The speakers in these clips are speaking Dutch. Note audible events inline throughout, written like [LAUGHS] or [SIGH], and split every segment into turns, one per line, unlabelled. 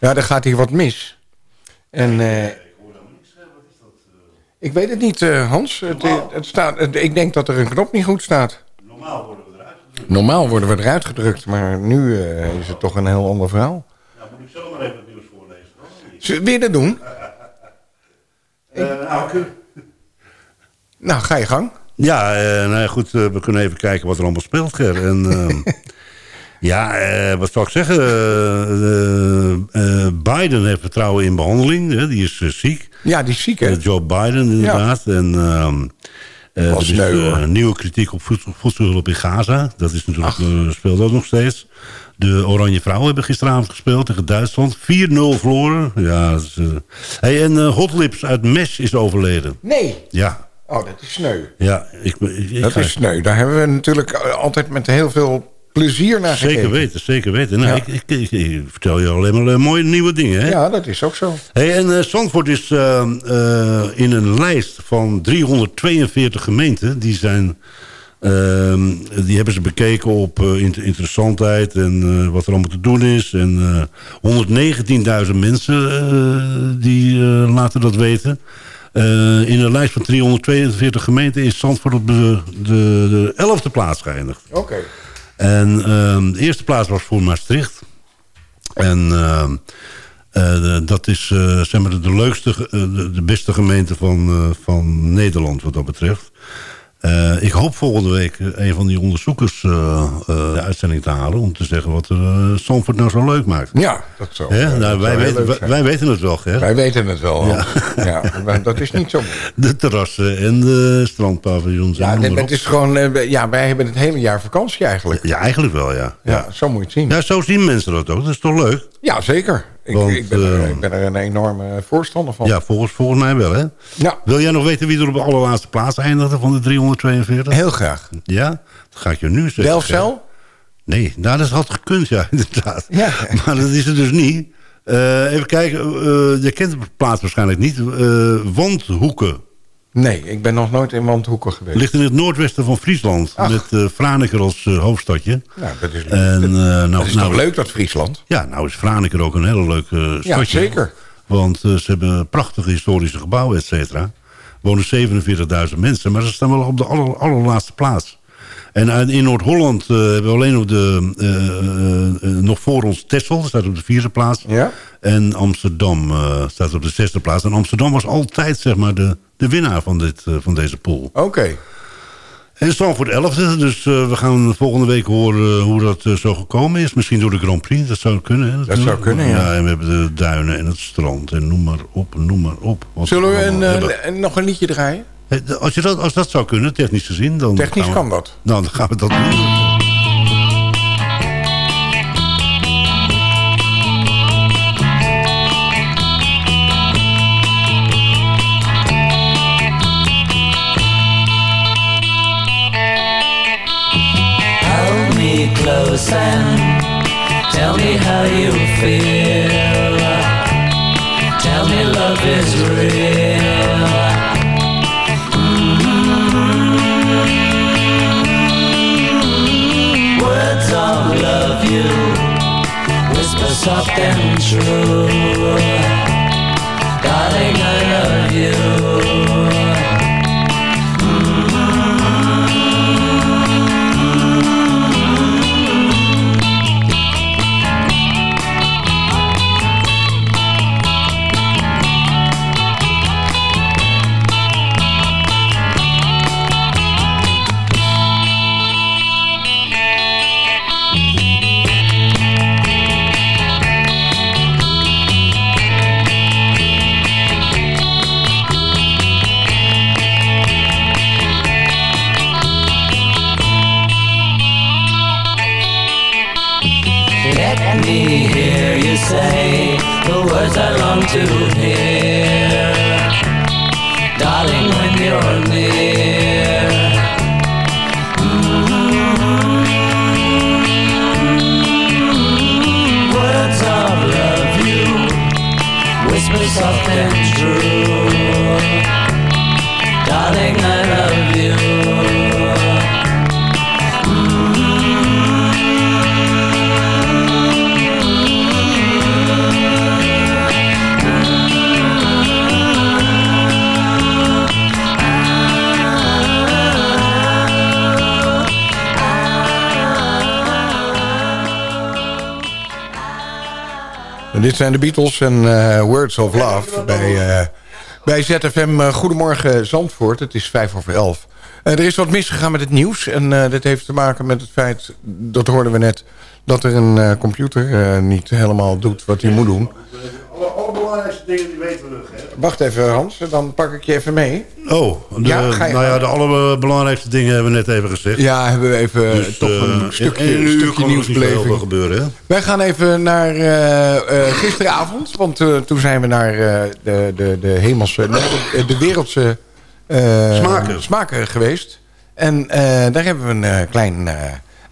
Ja, dan gaat hier wat mis. En... eh, ik weet het niet, eh, Hans. Het, het staat, het- ik denk dat er een knop niet goed staat.
Normaal worden we eruit gedrukt.
Normaal worden we eruit gedrukt, maar nu eh, is het toch een heel ander verhaal.
Ja, moet ik zelf maar even het nieuws voorlezen. hoor.
Zullen we dat doen? [LAUGHS]
Eh, nou, kun-
Nou, ga je gang.
Ja, eh, nou ja, goed, eh, we kunnen even kijken wat er allemaal speelt, Ger. En, [LAUGHS] ehm, ja, eh, wat zou ik zeggen? Eh, eh, Biden heeft vertrouwen in behandeling. Hè? Die is ziek.
Ja, die is ziek, hè?
Joe Biden, inderdaad. En ehm, er is
sneu, hoor.
nieuwe kritiek op voedsel, voedselhulp in Gaza. Dat is natuurlijk, speelt ook nog steeds. De Oranje Vrouwen hebben gisteravond gespeeld tegen Duitsland. 4-0 verloren. Ja, is, hey, en eh, Hot Lips uit Mesh is overleden.
Nee.
Ja,
Oh, dat is sneu.
ja. Ik, ik, ik
Dat
ga-
is sneu. Daar hebben we natuurlijk altijd met heel veel plezier naar gekeken.
Zeker weten, zeker weten. Nou,
Ja.
ik, ik, ik- ik vertel je alleen maar eh, mooie nieuwe dingen. Hè?
Ja, dat is ook zo.
Hey, en eh Zandvoort is eh, in een lijst van 342 gemeenten. Die, zijn, ehm, die hebben ze bekeken op int- interessantheid en wat er allemaal te doen is. En eh 119.000 mensen die laten dat weten. In een lijst van 342 gemeenten is Zandvoort op de, de, de 11e plaats geëindigd.
Oké.
En ehm, de eerste plaats was voor Maastricht. En ehm, eh, dat is eh, zeg maar de, leukste, eh, de, beste gemeente van, van Nederland wat dat betreft. Eh, ik hoop volgende week een van die onderzoekers eh, de uitzending te halen... om te zeggen wat uh, Zandvoort nou zo leuk maakt.
Ja, dat zou,
Hè?
eh,
Nou,
dat
wij,
zou
weten, wij, weten het wel, Ger.
Wij weten het wel.
Ja.
Ja. ja, dat is niet zo moeilijk. [LAUGHS]
De terrassen en de strandpaviljoens. en
Ja, het is gewoon, ja, wij hebben het hele jaar vakantie eigenlijk.
ja, eigenlijk wel, ja.
Ja,
ja.
zo moet je het zien.
Ja, zo zien mensen dat ook. Dat is toch leuk?
Ja, zeker. Ik,
Want,
ik, ben er,
eh,
ik ben er een enorme voorstander van.
Ja, volgens, volgens mij wel, hè?
Ja,
Wil jij nog weten wie er op de allerlaatste plaats eindigde van de 342?
heel graag.
Ja? Dat ga ik je nu zeggen.
Delfzijl?
Nee, nou, dat had gekund, ja, [LAUGHS] inderdaad.
Ja.
Maar dat is het dus niet. Eh, even kijken, eh, je kent de plaats waarschijnlijk niet. Eh Wandhoeken.
Nee, ik ben nog nooit in Wandhoeken geweest.
Ligt in het noordwesten van Friesland.
Ach.
Met eh Franeker als eh, hoofdstadje.
Nou, dat is,
En, eh, nou,
dat is
nou,
toch leuk, dat Friesland?
Ja, nou is Franeker ook een hele leuk eh, stadje.
Ja, zeker.
Want ze hebben prachtige historische gebouwen, et cetera. Er wonen 47.000 mensen, maar ze staan wel op de aller, allerlaatste plaats. En in Noord-Holland hebben we alleen op de, nog voor ons Texel, dat staat op de vierde plaats.
Ja?
En Amsterdam staat op de zesde plaats. En Amsterdam was altijd zeg maar, de, de winnaar van, dit, eh, van deze pool.
Oké.
En Stanford 11e, dus eh, we gaan volgende week horen eh, hoe dat zo gekomen is. Misschien door de Grand Prix, dat zou kunnen. Hè, natuurlijk.
zou kunnen, ja.
en we hebben de duinen en het strand en noem maar op, noem maar op.
Zullen we een, nog een liedje draaien?
Als, je dat, als dat zou kunnen, technisch gezien, dan...
Technisch
we-
kan dat.
Nou, dan gaan we dat doen.
Close and tell me how you feel. Tell me love is real. Mm. Words of love you whisper soft and true. Darling, I love you.
Dit zijn de Beatles en eh, Words of Love bij, eh, bij ZFM. Eh, Goedemorgen Zandvoort, het is vijf over elf. Eh, er is wat misgegaan met het nieuws. En dat heeft te maken met het feit, dat hoorden we net... dat er een computer niet helemaal doet wat hij moet doen.
Alle, alle belangrijkste dingen die weten we nog, hè?
Wacht even Hans, dan pak ik je even mee.
Oh, de,
Ja, ga je
nou ja, de allerbelangrijkste dingen hebben we net even gezegd.
Ja, hebben we even
Dus,
toch
eh,
een stukje,
in een uur
stukje
er heel veel
nieuwsbeleving.
gebeuren, hè?
Wij gaan even naar eh, eh, gisteravond. Want eh, toen zijn we naar eh, de, de, de hemelse... de, de wereldse eh,
Smaken.
smaken geweest. En eh, daar hebben we een eh, klein, eh,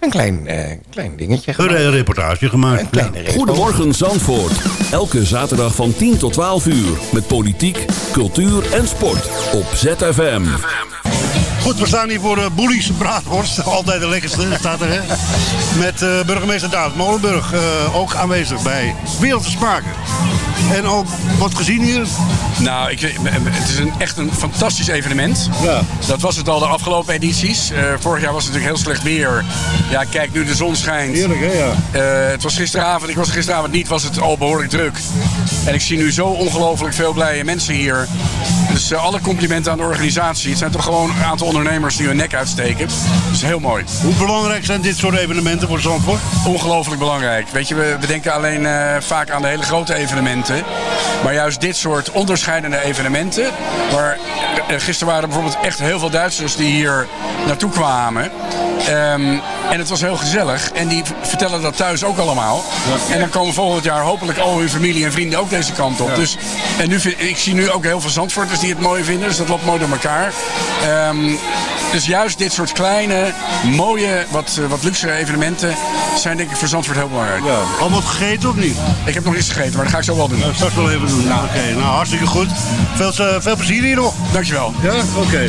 een klein, eh, klein dingetje
Een
gemaakt.
re- reportage gemaakt.
Een kleine.
Goedemorgen Zandvoort. Elke zaterdag van 10 tot 12 uur. Met politiek, cultuur en sport. Op ZFM.
Goed, we staan hier voor uh, Boelies Braadworst. [LAUGHS] Altijd de lekkerste, staat er, hè? Met eh, burgemeester David Molenburg eh, ook aanwezig bij Wereldse Smaken. En ook wat gezien hier.
Nou, ik, het is een, echt een fantastisch evenement.
Ja.
Dat was het al de afgelopen edities. Eh, vorig jaar was het natuurlijk heel slecht weer. Ja, kijk, nu de zon schijnt.
Heerlijk, hè? Ja.
Eh, het was gisteravond, ik was er gisteravond niet, was het al behoorlijk druk. En ik zie nu zo ongelooflijk veel blije mensen hier. Dus eh, alle complimenten aan de organisatie. Het zijn toch gewoon een aantal ondernemers die hun nek uitsteken. Dus heel mooi.
Hoe belangrijk zijn dit soort evenementen voor Zandvoort?
Ongelooflijk belangrijk. Weet je, we, we denken alleen vaak aan de hele grote evenementen. Maar juist dit soort onderscheidende evenementen. Waar, eh, gisteren waren er bijvoorbeeld echt heel veel Duitsers die hier naartoe kwamen. Ehm, en het was heel gezellig. En die vertellen dat thuis ook allemaal. En dan komen volgend jaar hopelijk al hun familie en vrienden ook deze kant op. Dus, en nu, vind- ik zie nu ook heel veel Zandvoorters die het mooi vinden. Dus dat loopt mooi door elkaar. Ehm, dus juist dit soort kleine, mooie, wat, eh, wat luxe evenementen zijn denk ik voor Zandvoort heel belangrijk.
Ja. Al wat gegeten of niet?
Ik heb nog niets gegeten, maar dat ga ik zo wel doen.
Nou, straks wel even doen. Oké, nou hartstikke goed. Veel, eh, veel plezier hier nog.
Dankjewel.
Ja, oké.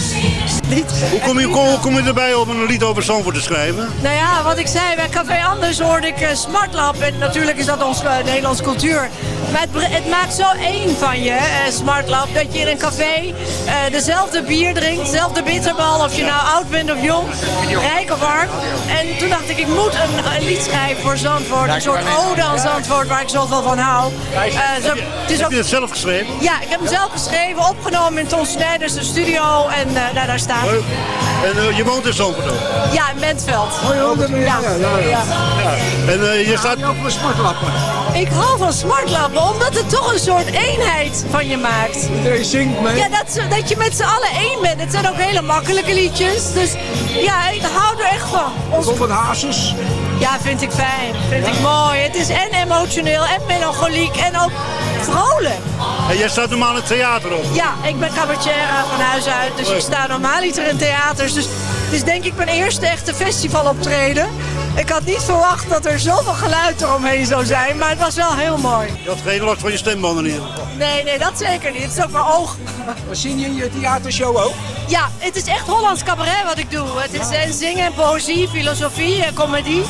Hoe kom je, hoe kom je erbij om een lied over Zandvoort te schrijven?
Nou ja, wat ik zei, bij Café Anders hoorde ik eh, Smartlab. En natuurlijk is dat onze eh, Nederlandse cultuur. Maar het, maakt zo één van je, eh, Smartlab, dat je in een café dezelfde bier drinkt, dezelfde bitterbal, of je nou oud bent of jong, rijk of arm. En toen dacht ik, ik moet een, een lied schrijven voor Zandvoort. Een soort ode aan Zandvoort, waar ik zoveel van hou. Zo, het is
Heb
ook
je het zelf geschreven?
ja, ik heb hem zelf geschreven, opgenomen in Ton Snijders de studio en eh, nou, daar staat.
En je woont in Zandvoort?
Ja, in Bentveld. Ja, ja.
En eh, je staat...
Ik hou van smartlappen, omdat het toch een soort eenheid van je maakt.
Je zingt mee.
Ja, dat, ze- dat je met z'n allen één bent. Het zijn ook hele makkelijke liedjes. Dus ja, ik hou er echt van. Ons-
Robert Hazes.
Ja, vind ik fijn. Vind ik mooi. Het is en emotioneel en melancholiek en ook vrolijk.
En jij staat normaal in het theater op.
Ja, ik ben cabaretier van huis uit. Dus ik sta normaal niet in theaters. Dus het is denk ik mijn eerste echte festivaloptreden. Ik had niet verwacht dat er zoveel geluid eromheen zou zijn. Maar het was wel heel mooi.
Je had geen last van je stembanden in ieder geval.
Nee, nee, dat zeker niet. Het is ook mijn oog.
We zien je in je theatershow ook.
Ja, het is echt Hollands cabaret wat ik doe. Het is en zingen en poëzie, filosofie en comedie.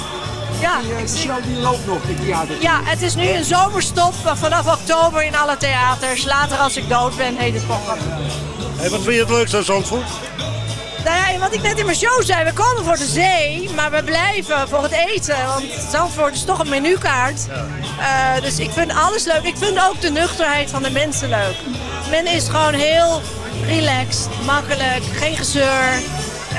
Ja,
De
zing-
show die loopt nog, de theater.
ja, het is nu een zomerstop maar vanaf oktober in alle theaters. Later als ik dood ben, heet het programma.
Hey, wat vind je het leukste aan Zandvoort?
Nou ja, wat ik net in mijn show zei, we komen voor de zee, maar we blijven voor het eten. Want Zandvoort is toch een menukaart. Eh, dus ik vind alles leuk. Ik vind ook de nuchterheid van de mensen leuk. Men is gewoon heel relaxed, makkelijk, geen gezeur.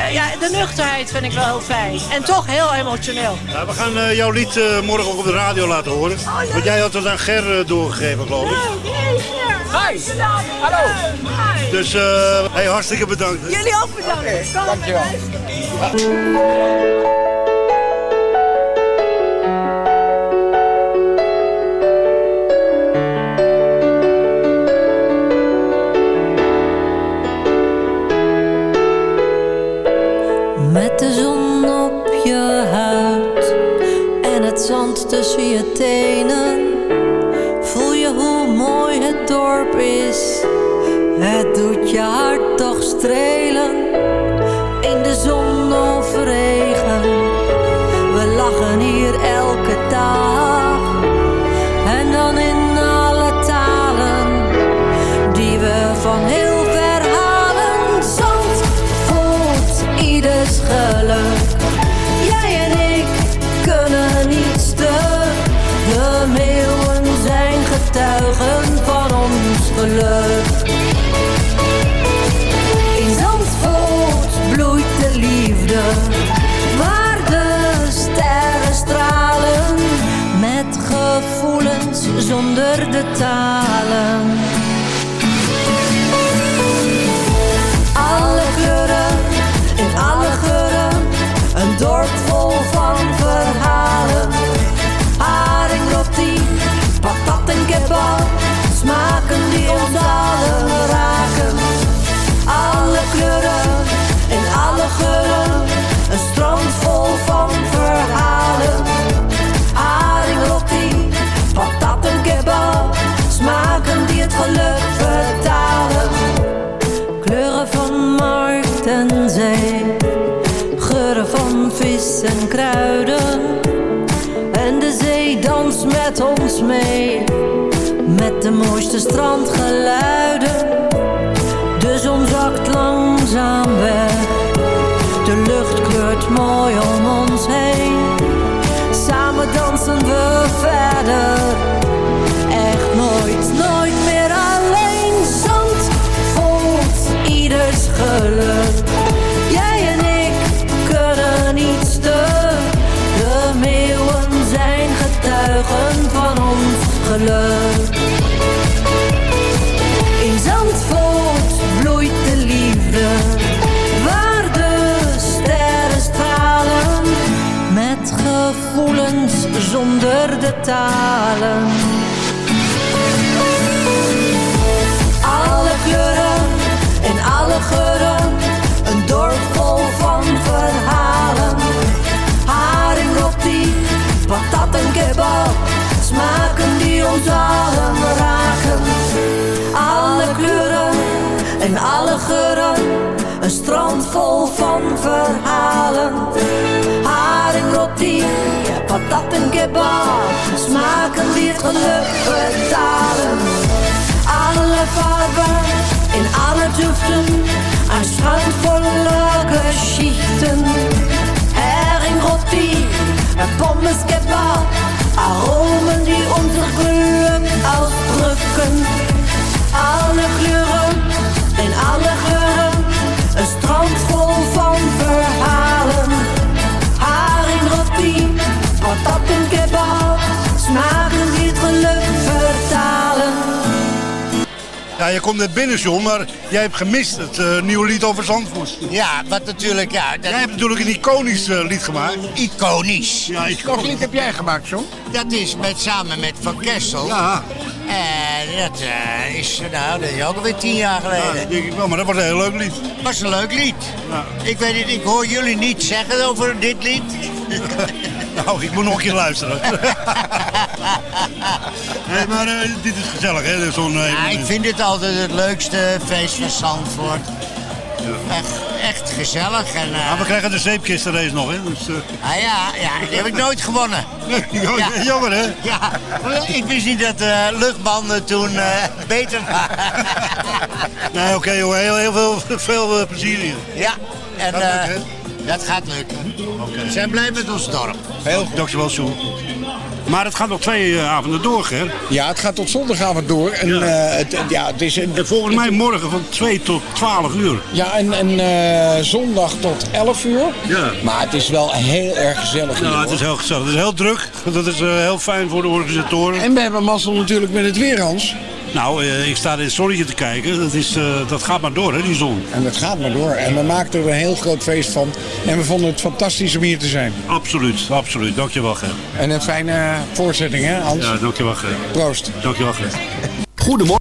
Eh, ja, de nuchterheid vind ik wel heel fijn. En toch heel emotioneel.
Nou, we gaan eh, jouw lied eh, morgen ook op de radio laten horen.
leuk.
Want jij had het aan Ger doorgegeven, geloof ik.
Hi.
Hallo.
Hi.
Dus eh, hey, hartstikke bedankt.
Jullie ook bedankt.
Dankjewel.
Tussen je tenen, voel je hoe mooi het dorp is. Het doet je hart toch strelen in de zon of regen. We lachen hier elke geluk. In mooiste strandgeluiden. De zon zakt langzaam weg, de lucht kleurt mooi om ons heen. Samen dansen we verder, zonder de talen. Alle kleuren en alle geuren, patat en kebab, smaken die het geluk vertalen. Alle farben in alle Düften, ein Strand voller Geschichten. Hering, Roti, Pommes, Kebab, Aromen, die unser Glück ausdrücken.
Je komt net binnen, John, maar jij hebt gemist het eh, nieuwe lied over Zandvoort.
Ja, wat natuurlijk, ja. Dat,
Jij hebt natuurlijk een iconisch eh, lied gemaakt.
iconisch.
Ja,
Welk lied heb jij gemaakt, John?
Dat is met, samen met Van Kessel.
Ja,
En dat eh, is, nou, dat is ook alweer tien jaar
ja,
geleden.
dat denk ik wel, maar dat was een heel leuk lied.
was een leuk lied.
Ja.
Ik weet het, ik hoor jullie niet zeggen over dit lied. [LAUGHS]
Nou, ik moet nog een keer luisteren. [LAUGHS] nee, maar eh, dit is gezellig, hè? Zo'n eh,
Ja, ik vind dit altijd het leukste feest van Zandvoort. Echt, echt gezellig. En, eh,
Maar we krijgen de zeepkistenrace nog, hè? Dus,
ah ja, ja, die heb ik nooit gewonnen. [LAUGHS] Ja.
Jammer, hè?
Ja, ik wist niet dat de luchtbanden toen beter waren.
Nee, oké, joh. Heel, heel veel, veel plezier hier.
Ja, en
lukken,
dat gaat lukken. We zijn blij met ons dorp.
Heel goed. Dankjewel, Sjoel. Maar het gaat nog twee eh, avonden door, hè?
Ja, het gaat tot zondagavond door. En,
Ja.
eh, het, ja, het is
En volgens mij morgen van 2 tot 12 uur.
ja, en, en eh, zondag tot 11 uur.
Ja.
Maar het is wel heel erg gezellig hier.
Nou, het is heel gezellig. Het is heel druk. Dat is heel fijn voor de organisatoren.
En we hebben mazzel natuurlijk met het weer, Hans.
Nou, eh, ik sta in het zonnetje te kijken. Dat, is, eh, dat gaat maar door, hè, die zon.
En het gaat maar door. En we maakten er een heel groot feest van. En we vonden het fantastisch om hier te zijn.
Absoluut, absoluut. Dankjewel, Ger.
En een fijne voorzetting, hè, Hans?
Ja, dankjewel, Ger.
Proost.
Dankjewel, Ger.
Goedemorgen.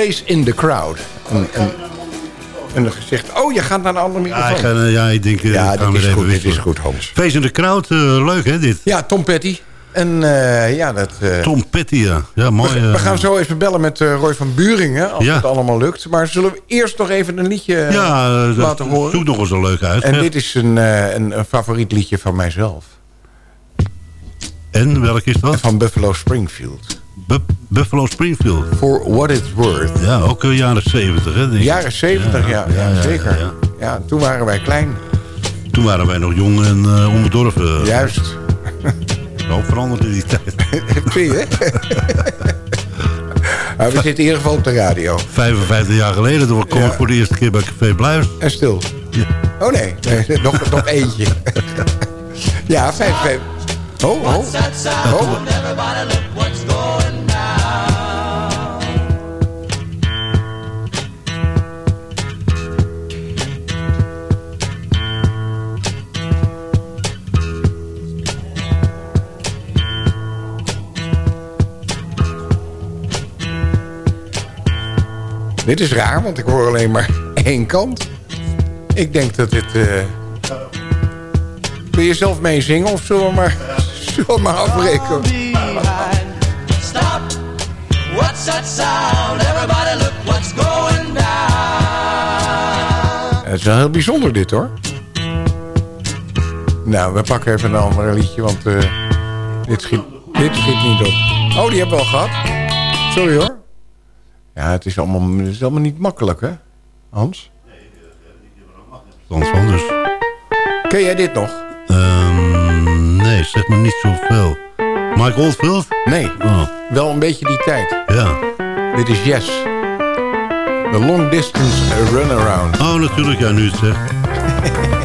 Face in the crowd. En, en, en dan gezegd, oh, je gaat naar een andere
Ja, ik,
microfoon.
ga, ja, ik denk... eh,
Ja,
ik ga
dit
weer
is
even
goed, dit is goed, Hans.
Face in the crowd, eh, leuk hè dit?
Ja, Tom Petty. En eh, ja, dat... eh,
Tom Petty, ja. ja mooi,
we, we gaan zo even bellen met Roy van Buringen, als
Ja.
het allemaal lukt. Maar zullen we eerst nog even een liedje
ja, dat
laten horen?
zoek nog eens een leuk uit.
En
Ja.
dit is een, eh, een, een favoriet liedje van mijzelf.
En welk is dat?
Van Buffalo Springfield.
Bu- Buffalo Springfield.
For What It's Worth.
Ja, ook eh, jaren 70, hè? denk ik.
Jaren 70, ja, ja,
ja,
zeker.
ja,
Ja,
ja.
toen waren wij klein.
Toen waren wij nog jong en eh onbedorven.
Juist. [LAUGHS]
Ook veranderd in die tijd. [LAUGHS]
Zie je? maar [LAUGHS] we zitten in ieder geval op de radio.
55 jaar geleden, toen kwam
Ja.
ik voor de eerste keer bij Café Bluis.
En stil.
Ja.
Oh nee, nee nog, nog eentje. ja, vijf, vijf. Oh, oh. oh. Dit is raar, want ik hoor alleen maar [LAUGHS] één kant. Ik denk dat dit... eh Wil je zelf meezingen of zullen we maar, [LAUGHS] zullen we maar afbreken?
What's that sound? Everybody look what's going down.
Het is wel heel bijzonder dit hoor. Nou, we pakken even een ander liedje, want eh, dit, schiet, dit schiet niet op. Oh, die hebben we al gehad. Sorry hoor. Ja, het is allemaal, het is allemaal niet makkelijk hè, Hans?
Stand van dus.
Ken jij dit nog?
Ehm, nee, zeg me niet zoveel.
Mike Oldfield?
Nee,
Oh,
wel een beetje die tijd.
ja.
Dit is Yes. The Long Distance Runaround.
Oh, natuurlijk, ja, nu het zegt. [LAUGHS]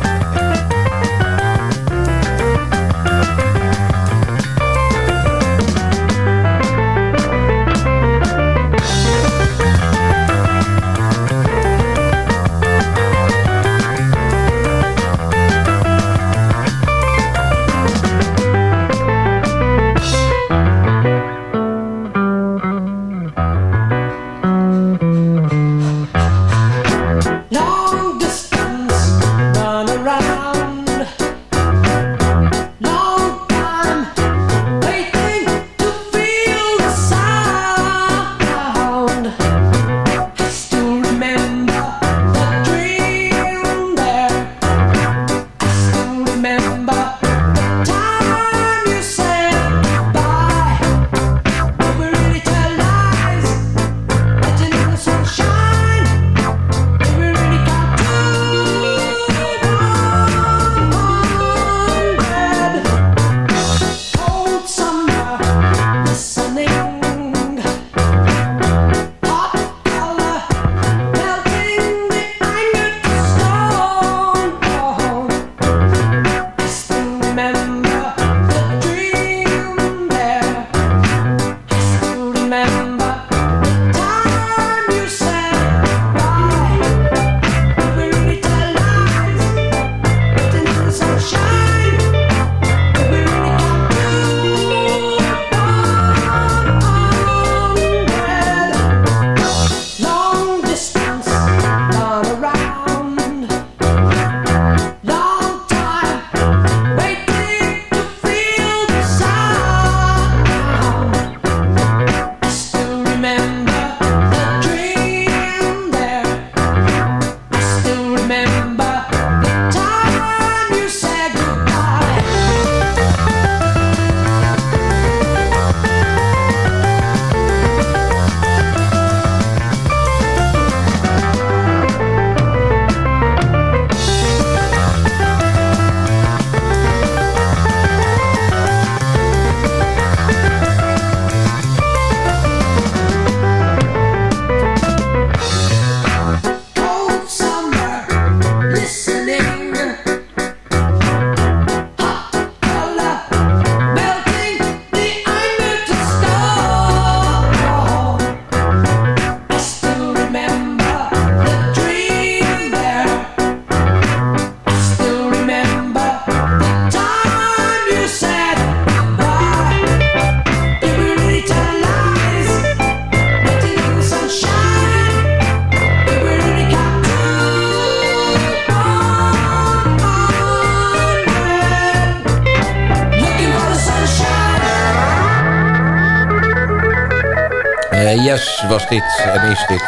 yes was dit en is dit.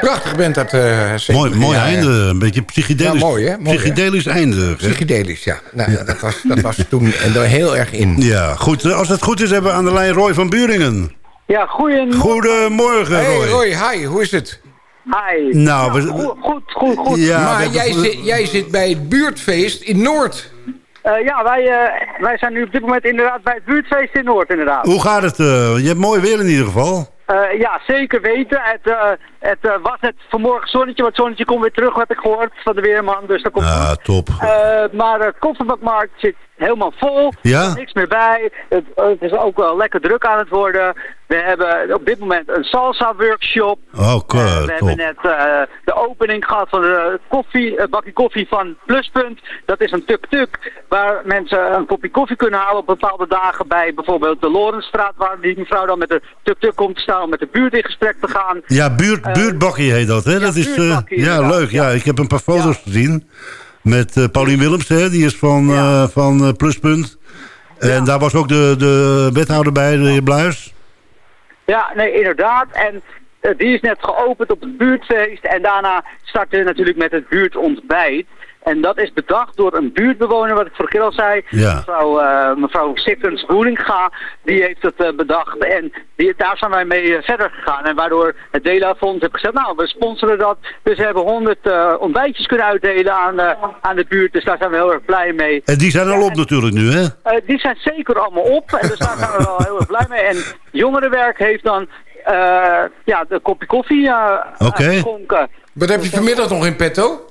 Prachtig bent dat. eh
Mooi, mooi
ja,
einde. Een beetje psychedelisch.
Ja, mooi, hè? Mooi, hè?
psychedelisch einde.
Psychedelisch, ja. Nou, ja. Dat, was, dat was [LAUGHS] toen er heel erg in.
Ja, goed. Als het goed is, hebben we aan de lijn Roy van Buringen.
Ja, goeien.
Goedemorgen,
Hey
Roy.
Roy, hi, hoe is het?
Hi.
Nou, we-
goed, goed, goed.
Ja,
maar jij, zit, jij zit bij het buurtfeest in Noord.
Eh, ja, wij, eh, wij zijn nu op dit moment inderdaad bij het buurtfeest in Noord, inderdaad.
Hoe gaat het? eh? je hebt mooi weer in ieder geval.
Ja, zeker weten. Het, eh, het eh, was het vanmorgen zonnetje, maar het zonnetje komt weer terug, heb ik gehoord van de weerman. Dus dat komt
Ja,
goed.
top.
Eh, maar de kofferbakmarkt zit helemaal vol.
Ja?
Er is niks meer bij. Het, eh, het is ook wel lekker druk aan het worden. We hebben op dit moment een salsa-workshop.
Oh, cool,
we
top.
hebben net de opening gehad van de koffie, bakje koffie van Pluspunt. Dat is een tuk-tuk waar mensen een kopje koffie kunnen halen op bepaalde dagen bij bijvoorbeeld de Lorenstraat, waar die mevrouw dan met de tuk-tuk komt te staan om met de buurt in gesprek te gaan.
Ja, buurt, buurtbakkie heet dat, hè? dat is, eh, ja,
inderdaad,
leuk. Ja. ik heb een paar foto's gezien. Met eh Paulien Willems, hè? die is van, eh, van eh, Pluspunt. En daar was ook de, de wethouder bij, de heer Bluis.
Ja, nee, inderdaad. En eh, die is net geopend op het buurtfeest. En daarna starten we natuurlijk met het buurtontbijt. En dat is bedacht door een buurtbewoner, wat ik vorige keer al zei.
Ja.
Mevrouw, eh mevrouw die heeft het eh, bedacht. En die, daar zijn wij mee eh, verder gegaan. En waardoor het Dela Fonds heeft gezegd, nou, we sponsoren dat. Dus we hebben honderd eh, ontbijtjes kunnen uitdelen aan, eh, aan de buurt. Dus daar zijn we heel erg blij mee.
En die zijn al op natuurlijk nu, hè?
Eh, die zijn zeker allemaal op. En dus daar zijn we wel heel erg blij mee. En jongerenwerk heeft dan eh, ja, de kopje koffie eh
Oké.
geschonken.
Wat heb je vanmiddag nog in petto?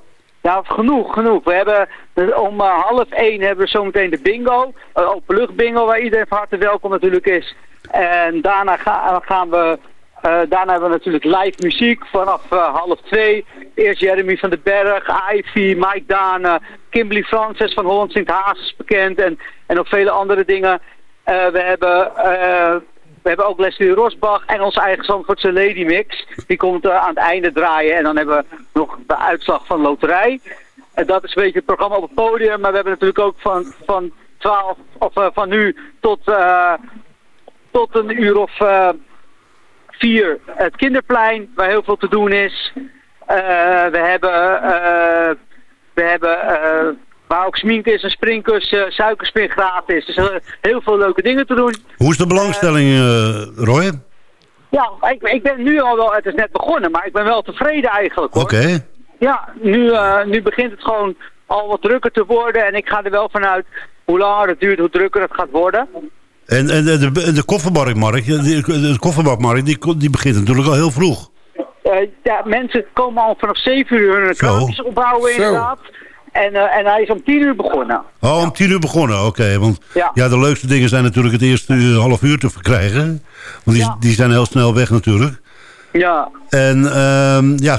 Ja, genoeg, genoeg. We hebben eh, om eh, half één hebben we zometeen de bingo. Uh, openlucht bingo, waar iedereen van harte welkom natuurlijk is. En daarna ga- gaan we... eh, daarna hebben we natuurlijk live muziek vanaf eh, half twee. Eerst Jeremy van den Berg, Ivy, Mike Dane, Kimberly Francis van Holland Sint Haas bekend. En, en nog vele andere dingen. Eh, we hebben... we hebben ook Leslie Rosbach en onze eigen Zandvoortse Lady Mix. Die komt eh, aan het einde draaien. En dan hebben we nog de uitslag van loterij. En dat is een beetje het programma op het podium. Maar we hebben natuurlijk ook van, van 12 of eh, van nu tot, eh, tot een uur of eh, vier het kinderplein, waar heel veel te doen is. We hebben, we hebben waar ook smink is, een springkussen, suikerspin gratis. Dus eh, heel veel leuke dingen te doen.
Hoe is de belangstelling, eh, Roy?
Ja, ik, ik ben nu al wel, het is net begonnen, maar ik ben wel tevreden eigenlijk hoor.
Oké.
Ja, nu, eh, nu begint het gewoon al wat drukker te worden en ik ga er wel vanuit hoe langer het duurt, hoe drukker het gaat worden.
En, en de, de, de koffermarktmarkt, de, de die, die begint natuurlijk al heel vroeg.
Eh, ja, mensen komen al vanaf 7 uur hun
Zo.
kraampjes opbouwen
Zo.
inderdaad. En, eh, en hij is om 10 uur begonnen.
Oh, om tien uur begonnen, oké. want
Ja.
ja. de leukste dingen zijn natuurlijk het eerste half uur te verkrijgen. Want die, die zijn heel snel weg natuurlijk.
Ja,
En ehm, ja,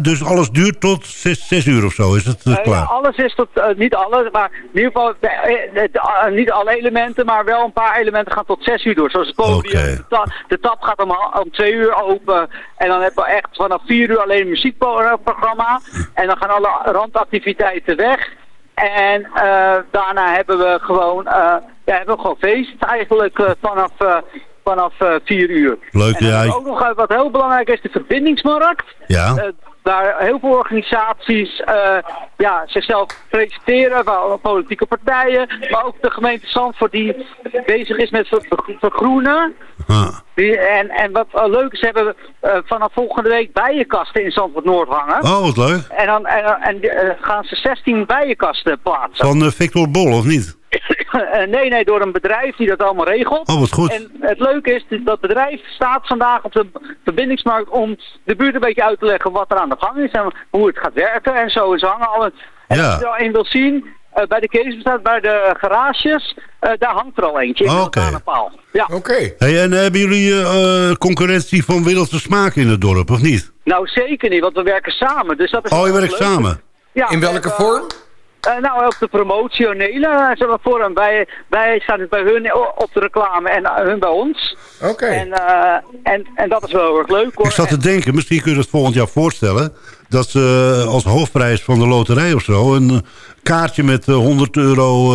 dus alles duurt tot zes, zes uur of zo, is het eh,
Eh, ja,
klaar?
alles is tot, eh, niet alles, maar in ieder geval eh, niet alle elementen, maar wel een paar elementen gaan tot 6 uur door. Zoals het podium, de, ta- de tap gaat om, om 2 uur open en dan hebben we echt vanaf 4 uur alleen een muziekprogramma. En dan gaan alle randactiviteiten weg. En eh, daarna hebben we gewoon, eh, ja, hebben we gewoon feest eigenlijk vanaf, vanaf eh, 4 uur.
Leuk,
En
ja.
ook nog eh, wat heel belangrijk is, de verbindingsmarkt.
Ja.
Waar heel veel organisaties eh, ja, zichzelf presenteren, waar politieke partijen, maar ook de gemeente Zandvoort die bezig is met ver- ver- vergroenen.
Ah.
Die, en, en wat leuk is, hebben we eh, vanaf volgende week bijenkasten in Zandvoort Noord hangen.
Oh, wat leuk.
En dan en, en, eh, gaan ze 16 bijenkasten plaatsen.
Van Victor Bol, of niet? [COUGHS]
Nee, nee, door een bedrijf die dat allemaal regelt.
Oh, wat goed.
En het leuke is, dat bedrijf staat vandaag op de verbindingsmarkt om de buurt een beetje uit te leggen wat er aan de gang is en hoe het gaat werken en zo. En ze hangen al een, en
Ja.
als je er al een wil zien, eh, bij de keesbestaat, bij de garages, eh, daar hangt er al eentje in
Oh,
een
oké.
lantaarnpaal. Ja.
Oké.
Hey, en hebben jullie eh, concurrentie van wereldse smaak in het dorp, of niet?
Nou, zeker niet, want we werken samen. Dus dat is
Oh, je werkt
leuk.
samen?
Ja,
In
we
welke vorm?
Eh, nou, ook de promotionele. eh, maar, voor hem. Wij, wij staan dus bij hun op de reclame en eh, hun bij ons.
Oké.
En, en, en dat is wel heel erg leuk hoor.
Ik zat te denken, misschien kun je het volgend jaar voorstellen... dat ze als hoofdprijs van de loterij of zo... een kaartje met eh, 100 euro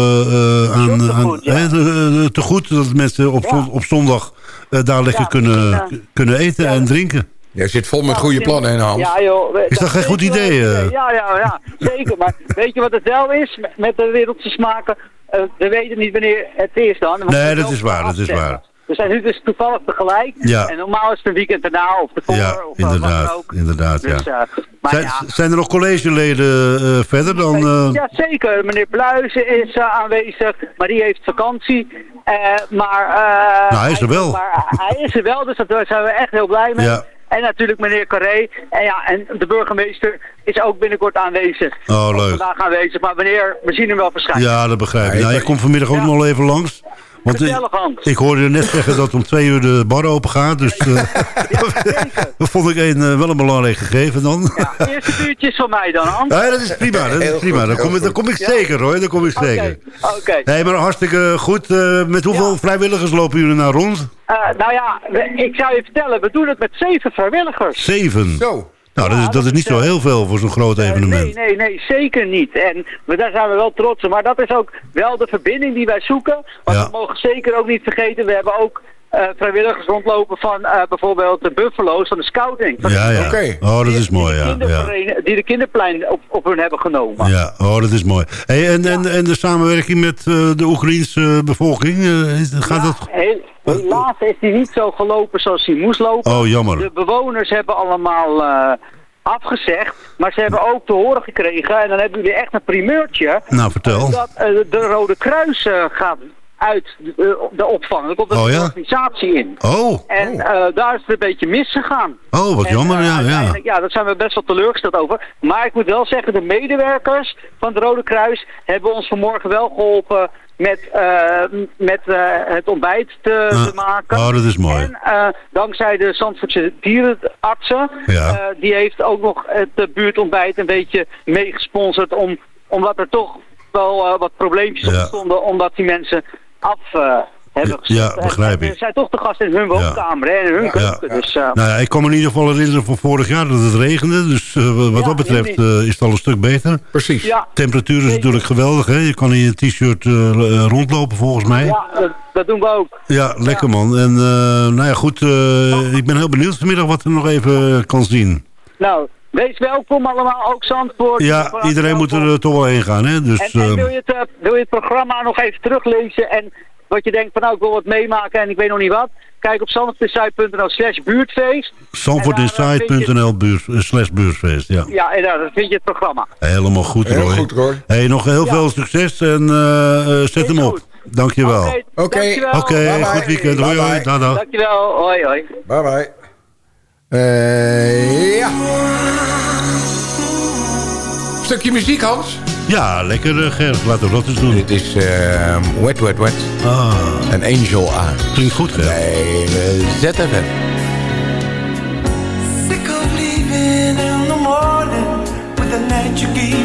aan, aan
Tegoed, ja.
hè, te, te goed... dat mensen op, op zondag daar lekker
Ja,
kunnen, kunnen eten en drinken.
Jij zit vol met goede plannen, hè, Hans?
Ja, joh. we-
Is dat geen goed
wel
idee, eh?
Ja, ja, ja. Zeker. Maar weet je wat het wel is met- de wereldse smaken? Eh, we weten niet wanneer het is dan.
Nee, dat is waar, dat is waar.
We zijn nu dus toevallig tegelijk.
Ja.
En normaal is het een weekend daarna of ervoor.
Ja,
of eh,
inderdaad,
ook.
inderdaad,
Dus,
ja.
eh, maar
Zijn,
ja.
zijn er nog collegeleden eh, verder dan... eh,
Ja, zeker. Meneer Bluizen is aanwezig, maar die heeft vakantie. Eh, maar, eh,
Nou, hij is er wel.
Maar hij is er wel, dus daar zijn we echt heel blij mee.
Ja.
En natuurlijk meneer Carré. En ja, en de burgemeester is ook binnenkort aanwezig.
Oh, leuk.
Vandaag aanwezig, maar wanneer, we zien hem wel verschijnen.
Ja, dat begrijp ik.
Ja,
Nou,
ik-
ik kom vanmiddag ook nog wel even langs. Want ik,
Gezellig, Hans.
ik hoorde je net [LAUGHS] zeggen dat om twee uur de bar open gaat. Dus [LAUGHS] eh, dat [LAUGHS] vond ik een, eh, wel een belangrijk gegeven dan.
Ja, eerste uurtjes van mij dan, Hans.
Ja, dat is prima. Dat is
Heel
prima.
goed,
Dan kom, ik, dan kom ik zeker hoor. Dan kom ik zeker.
Oké.
Nee, maar hartstikke goed. Eh, met hoeveel vrijwilligers lopen jullie nou rond?
Eh, nou ja, ik zou je vertellen, we doen het met zeven vrijwilligers.
Zeven.
Zo.
Nou, dat is, dat is niet zo heel veel voor zo'n groot
Eh,
evenement.
Nee, nee, nee, zeker niet. En we, daar zijn we wel trots op. Maar dat is ook wel de verbinding die wij zoeken. Want we mogen zeker ook niet vergeten, we hebben ook eh, vrijwilligers rondlopen van eh, bijvoorbeeld de Buffalo's van de scouting. Van
Ja, ja. Oh, dat is mooi, ja. ja.
kindervereniging- Die de kinderplein op, op hun hebben genomen.
Ja, oh, dat is mooi. Hey, en, en, en de samenwerking met eh, de Oekraïense bevolking, eh, is- gaat dat...
Heel, helaas is die niet zo gelopen zoals hij moest lopen.
Oh, jammer.
De bewoners hebben allemaal eh, afgezegd, maar ze hebben ook te horen gekregen, en dan hebben jullie echt een primeurtje,
Nou, vertel.
dat eh, de Rode Kruis eh, gaat uit de, de opvang. Er komt een
Oh, ja?
organisatie in.
Oh,
En eh, daar is het een beetje misgegaan.
oh, wat
En,
jammer,
eh,
ja, ja.
ja, daar zijn we best wel teleurgesteld over. Maar ik moet wel zeggen, de medewerkers van het Rode Kruis hebben ons vanmorgen wel geholpen met, eh, met eh, het ontbijt te, te maken.
Oh, dat is mooi.
En eh, dankzij de Zandvoortse dierenartsen,
Ja.
eh, die heeft ook nog het eh, buurtontbijt een beetje meegesponsord om, omdat er toch wel eh, wat probleempjes
Ja.
ontstonden, omdat die mensen af eh, hebben gezet.
Ja, begrijp ik.
Ze zijn toch de gast in hun woonkamer hè, en in hun keuken. Dus, eh,
Nou ja, ik kan me in ieder geval herinneren van vorig jaar dat het regende. Dus eh, wat
Ja,
dat betreft eh, is het al een stuk beter.
Precies.
Ja.
Temperatuur is natuurlijk geweldig. Hè? Je kan in je t-shirt rondlopen volgens mij. Ja,
ja, dat, dat doen we ook.
lekker man. En eh, nou ja, goed. eh, ik ben heel benieuwd vanmiddag wat er nog even kan zien.
Nou, wees welkom allemaal, ook Zandvoort.
Ja, iedereen moet er eh, toch wel heen gaan. Hè? Dus,
En, en
eh,
wil, je het, eh, wil je het programma nog even teruglezen en wat je denkt van nou ik wil wat meemaken en ik weet nog niet wat. Kijk op zandvoortinsight.nl slash buurtfeest.
Zandvoortinsight.nl eh, slash buursfeest. Ja.
Ja, en daar vind je het programma.
Helemaal goed,
Heel
Roy.
goed, Roy.
Hey, nog heel veel succes en zet hem op. Dankjewel.
Oké,
Oké.
dankjewel.
Oké,
Bye-bye.
goed weekend. Hoi, hoi.
Dankjewel, hoi hoi.
Bye bye. Eh, ja. Stukje muziek, Hans.
Ja, lekker eh, Gert. Laten we dat eens doen.
Dit is eh, Wet Wet Wet.
Ah,
En Angel aan.
klinkt goed, Gert.
Bij eh, ZFM.
Sick of leaving in the morning with the night you gave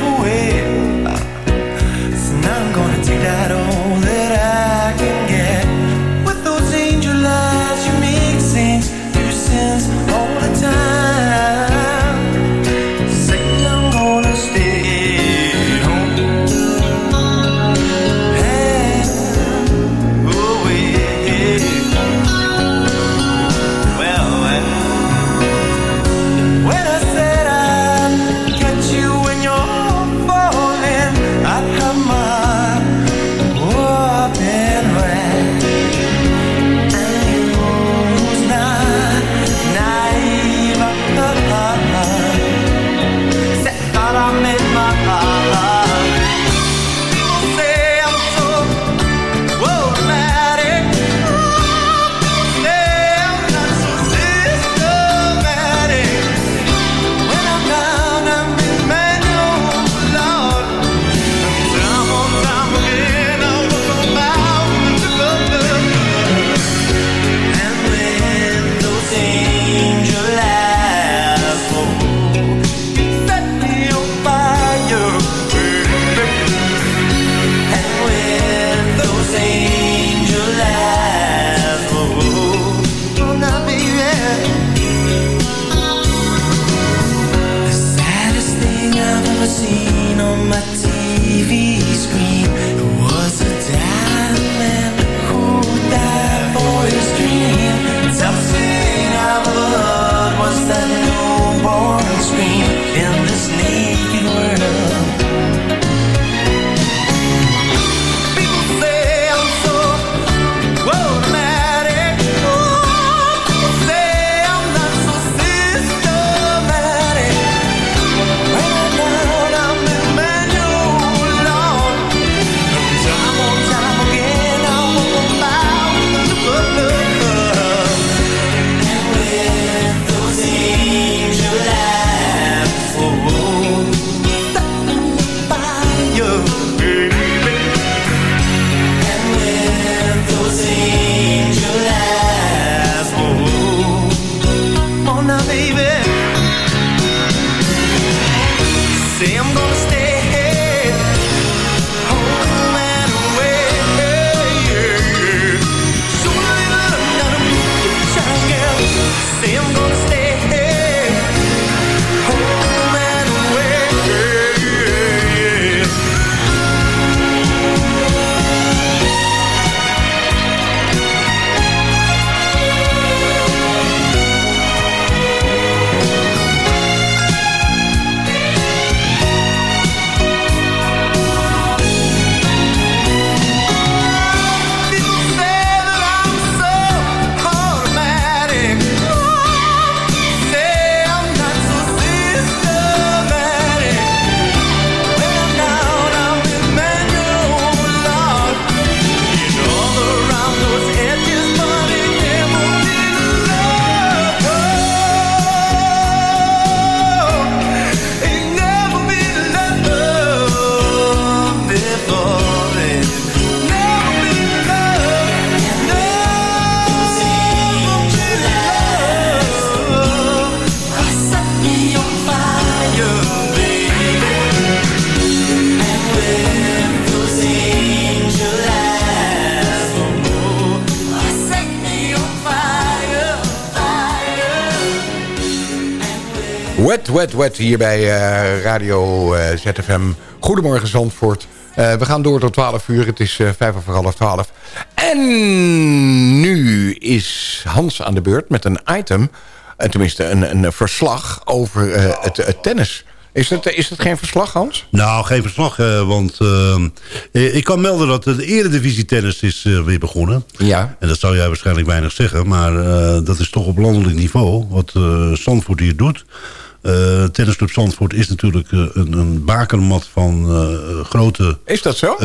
Wet, wet, hier bij eh, Radio eh, ZFM. Goedemorgen Zandvoort. Eh, we gaan door tot 12 uur. Het is vijf over half 12. En nu is Hans aan de beurt met een item. tenminste, een, een verslag over het, het tennis. Is het, is het geen verslag, Hans?
Nou, geen verslag, want ik kan melden dat de eredivisie tennis is weer begonnen.
Ja.
En dat zou jij waarschijnlijk weinig zeggen, maar dat is toch op landelijk niveau wat Zandvoort hier doet. Eh Tennisclub Zandvoort is natuurlijk eh, een, een bakermat van eh, grote
Is dat zo?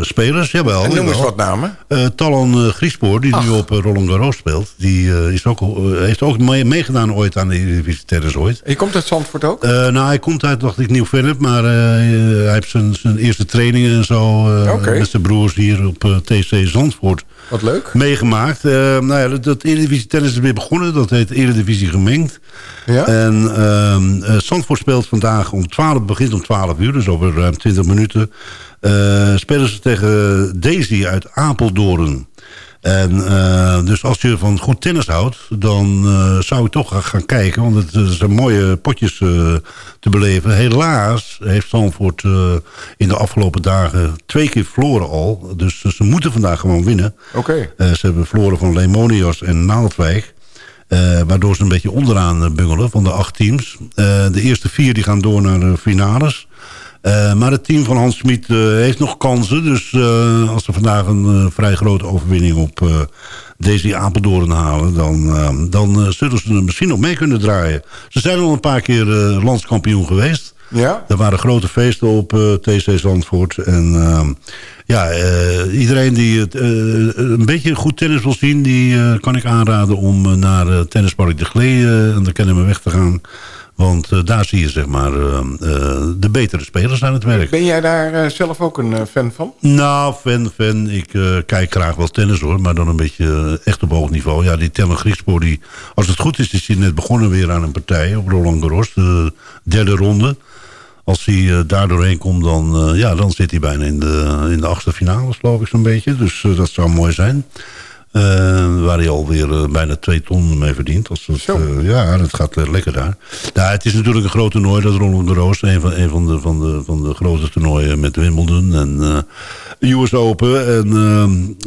spelers. Jawel,
En noem eens wat namen.
Talon Griespoor, die nu op Roland Garros speelt... die is ook, heeft ook mee- meegedaan ooit aan de Eredivisie Tennis ooit.
Je komt uit Zandvoort ook?
Nou, hij komt uit, dacht ik, Nieuw-Vennep. Maar hij heeft zijn, zijn eerste trainingen en zo... met zijn broers hier op TC Zandvoort
Wat leuk.
meegemaakt. Nou ja, dat, dat Eredivisie Tennis is weer begonnen. Dat heet Eredivisie Gemengd.
Ja?
En eh, Zandvoort speelt vandaag om 12, begint om 12 uur, dus over ruim 20 minuten. eh, spelen ze tegen Daisy uit Apeldoorn. En eh, dus als je van goed tennis houdt, dan eh, zou ik toch gaan- kijken. Want het zijn mooie potjes eh, te beleven. Helaas heeft Zandvoort eh, in de afgelopen dagen twee keer verloren al. Dus ze moeten vandaag gewoon winnen.
Oké.
Eh, ze hebben verloren van Lemonios en Naaldwijk. Eh, waardoor ze een beetje onderaan eh, bungelen van de acht teams. Eh, de eerste vier die gaan door naar de finales. Maar het team van Hans Smit heeft nog kansen. Dus als ze vandaag een vrij grote overwinning op deze Apeldoorn halen... dan, dan zullen ze er misschien nog mee kunnen draaien. Ze zijn al een paar keer landskampioen geweest.
Ja?
Er waren grote feesten op eh, TC Zandvoort. En ehm, ja, eh, iedereen die het, eh, een beetje goed tennis wil zien... die kan ik aanraden om naar Tennispark de Glee aan de Kennemerweg te gaan. Want daar zie je zeg maar eh, eh, de betere spelers aan het werk.
Ben jij daar zelf ook een fan van?
Nou, fan, fan. Ik kijk graag wel tennis hoor. Maar dan een beetje echt op hoog niveau. Ja, die Tellen Griekspoor, die, als het goed is, is hij net begonnen weer aan een partij op Roland Garros. De derde ronde. Als hij eh, daar doorheen komt, dan, eh, ja, dan zit hij bijna in de, in de achtste finales, geloof ik zo'n beetje. Dus eh, dat zou mooi zijn. Waar hij alweer eh, bijna twee ton mee verdient. Als het, ja, dat gaat lekker daar. Ja, het is natuurlijk een groot toernooi, dat Roland Garros. Een van, een van, de, van, de, van de grote toernooien met Wimbledon en US Open. En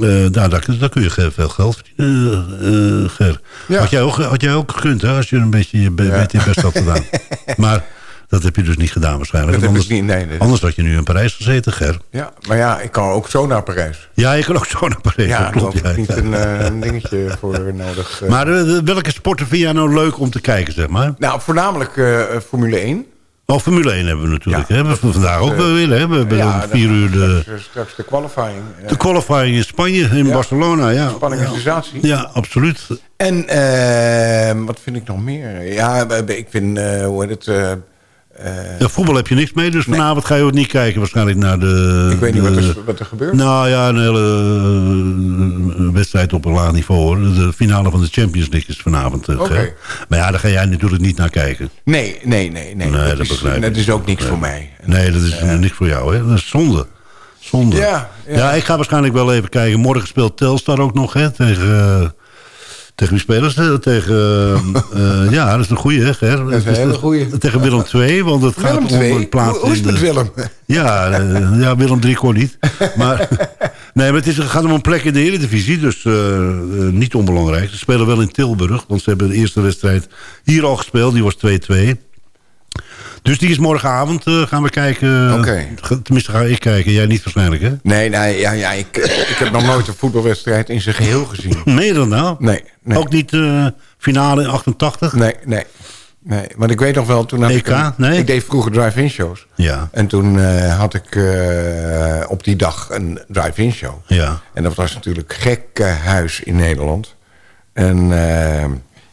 eh, daar, daar, daar kun je veel geld verdienen, Ger.
Ja.
Had, jij ook, had jij ook gekund, hè, als je een beetje je,
Ja.
beetje je best had gedaan. [LAUGHS] maar dat heb je dus niet gedaan waarschijnlijk.
Dat heb
anders,
ik niet, nee. dat-
anders had je nu in Parijs gezeten, Ger.
Ja, maar ja, ik kan ook zo naar Parijs.
Ja, je kan ook zo naar Parijs.
Ja,
klopt. Ja.
heb niet een, eh, een dingetje voor [LAUGHS] nodig. eh.
Maar eh, welke sporten vind jij nou leuk om te kijken, zeg maar?
Nou, voornamelijk Formule 1.
Oh, Formule 1 hebben we natuurlijk.
Ja.
hè. We hebben vandaag ook wel weer. We hebben
Ja,
om vier uur de,
Straks, de qualifying.
de qualifying in Spanje, in
Ja.
Barcelona. Ja.
Spanning en sensatie.
ja, absoluut.
En eh, wat vind ik nog meer? Ja, ik vind, hoe heet het...
Ja, voetbal heb je niks mee, dus vanavond ga je ook niet kijken waarschijnlijk naar de...
ik weet niet
de-
wat er, wat er gebeurt.
Nou ja, een hele eh, wedstrijd op een laag niveau hoor. De finale van de Champions League is vanavond. eh,
Oké.
Maar ja, daar ga jij natuurlijk niet naar kijken.
Nee, nee, nee. nee.
Nee,
dat,
dat
is, dat is ook niks voor mij.
Nee, dat is niks voor jou, hè? Dat is zonde. Zonde.
Ja,
ja.
ja.
ik ga waarschijnlijk wel even kijken. Morgen speelt Telstar ook nog, hè? Tegen, eh, tegen wie spelen ze? Tegen, [LAUGHS] eh, ja, dat is een goeie, hè, Ger?
Dat is een hele goeie.
Tegen Willem II, want het
Willem
gaat om een plaats
Hoe, hoe is het met
de-
Willem?
Ja, eh, ja, Willem III kon niet. Maar, [LAUGHS] nee, maar het, is, het gaat om een plek in de Eredivisie, dus eh, niet onbelangrijk. Ze spelen wel in Tilburg, want ze hebben de eerste wedstrijd hier al gespeeld. Die was 2-2. Dus die is morgenavond, eh, gaan we kijken. Tenminste, ga ik kijken. Jij niet waarschijnlijk, hè?
Nee, nee ja, ja, ik, ik heb nog nooit een voetbalwedstrijd in zijn geheel gezien. [LAUGHS]
Je dat nou?
Nee, nee.
Ook niet eh, finale in 88?
Nee, nee. Nee, want ik weet nog wel, toen had ik... Een-
Nee?
Ik deed vroeger drive-in shows.
Ja,
En toen eh, had ik op die dag een drive-in show.
ja.
En dat was natuurlijk gekke huis in Nederland. En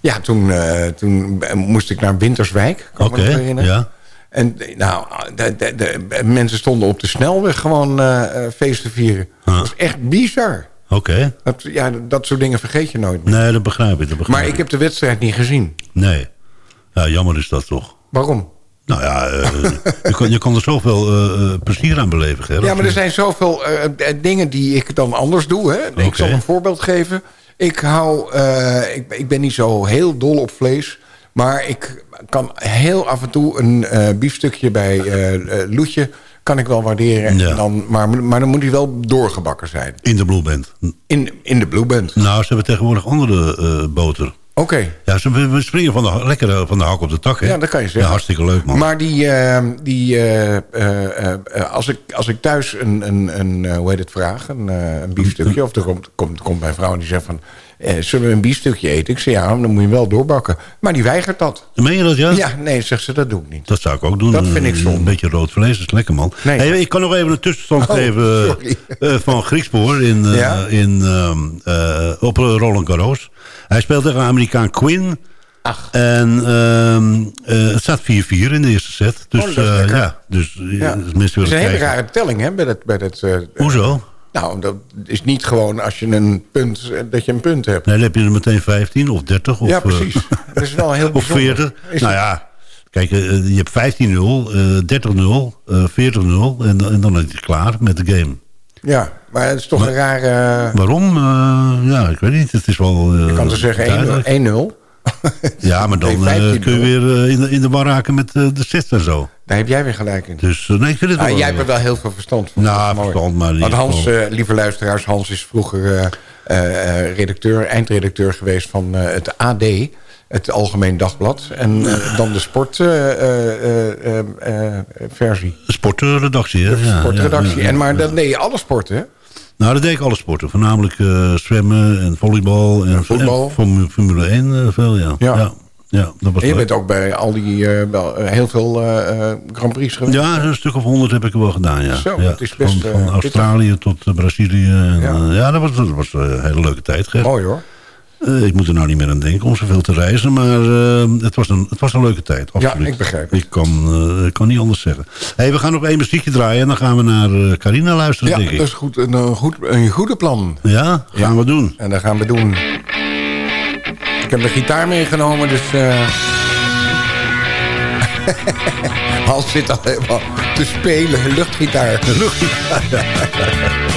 ja, toen, toen moest ik naar Winterswijk. Kan ik me nog herinneren.
ja.
En nou, de, de, de- mensen stonden op de snelweg gewoon eh, feest te vieren.
Ah.
Dat was echt bizar.
Oké.
Dat, ja, dat soort dingen vergeet je nooit meer.
Nee, dat begrijp ik. Dat begrijp
Maar ik heb de wedstrijd niet gezien.
Nee. Ja, jammer is dat toch.
Waarom?
Nou ja, eh, je, kan, je kan er zoveel plezier aan beleven, Ger.
Ja, maar er zijn zoveel dingen die ik dan anders doe. Hè? Ik zal een voorbeeld geven. Ik, hou, ik, ik ben niet zo heel dol op vlees. Maar ik kan heel af en toe een eh, biefstukje bij eh eh, Loetje... kan ik wel waarderen.
Ja.
En Dan, maar, maar dan moet hij wel doorgebakken zijn.
In de Blue Band.
In, in de Blue Band.
Nou, ze hebben tegenwoordig andere boter.
Oké.
Ja, ze we- springen van de, lekker van de hak op de tak, hè?
Ja, dat kan je zeggen.
Ja, hartstikke leuk, man.
Maar die, die als, ik, als ik thuis een, een, een hoe heet het, vraag, een, een biefstukje... of er komt, komt, komt mijn vrouw en die zegt van... eh, zullen we een biefstukje eten? Ik zeg ja, dan moet je wel doorbakken. Maar die weigert dat.
Meen je dat, ja?
Ja, nee, zegt ze, dat doe ik niet.
Dat zou ik ook doen.
Dat vind ik
Eh,
zonde.
Een beetje rood vlees, dat is lekker, man.
Nee.
Hey, ik kan nog even een tussenstand
Oh,
geven
sorry.
eh, van Griekspoor in, eh,
Ja?
in, ehm, eh, op Roland Garros. Hij speelt tegen Amerikaan Quinn.
Ach.
En ehm, eh, het staat 4-4 in de eerste set. Dus
Oh,
eh, ja, dus eh,
Ja.
mensen
Het is
willen
een hele rare telling, hè, bij dat... Bij dat eh,
Hoezo?
Nou, dat is niet gewoon als je een punt, eh, dat je een punt hebt.
Nee, dan heb je er meteen 15 of 30 of,
ja,
eh,
precies. [LAUGHS] dat is wel heel [LAUGHS]
of
bijzonder.
40.
Is
nou
het-
ja, kijk, eh, je hebt 15-0, eh 30-0, eh 40-0 en, dan- en dan is het klaar met de game.
Ja, maar het is toch een rare...
Waarom? Eh, ja, ik weet niet. Het is wel eh,
Je kan ze zeggen
duidelijk.
1-0.
Ja, maar [LAUGHS] dan
Nee,
eh, kun je
15-0.
weer eh, in, de, in de war raken met eh, de sets en zo.
Daar heb jij weer gelijk in.
Dus eh, nee, ik vind het
Ah,
wel...
jij hebt er wel heel veel verstand van.
Nou, verstand, maar niet
Want Hans, eh, lieve luisteraars, Hans is vroeger eh, redacteur, eindredacteur geweest van het AD, het Algemeen Dagblad. En dan de sportversie.
Sportredactie, hè?
de
Ja,
sportredactie.
ja, ja,
en maar dat deed je alle sporten?
Nou, dat deed ik alle sporten. Voornamelijk zwemmen en volleybal. En,
voetbal.
en Formu- Formule 1 eh, veel, ja.
Ja.
Ja. ja, dat was
En je
leuk.
bent ook bij al die, eh, wel, eh, heel veel eh, Grand Prix geweest.
Ja, een stuk of honderd heb ik wel gedaan, ja.
Zo,
ja.
is best,
Van, van Australië tot Brazilië. En,
Ja.
ja. ja, dat was, dat was een hele leuke tijd, Gert.
Mooi hoor.
Ik moet er nou niet meer aan denken om zoveel te reizen. Maar het, was een, het was een leuke tijd, absoluut.
ik begrijp het.
Ik kan, ik kan niet anders zeggen. Hey, we gaan nog één muziekje draaien en dan gaan we naar Carina luisteren,
Ja, dat is goed, een, goed, een goede plan.
Ja, gaan we doen.
En dat gaan we doen. Heb de gitaar meegenomen, dus... eh [LAUGHS] Hans zit al helemaal te spelen. Luchtgitaar.
Luchtgitaar.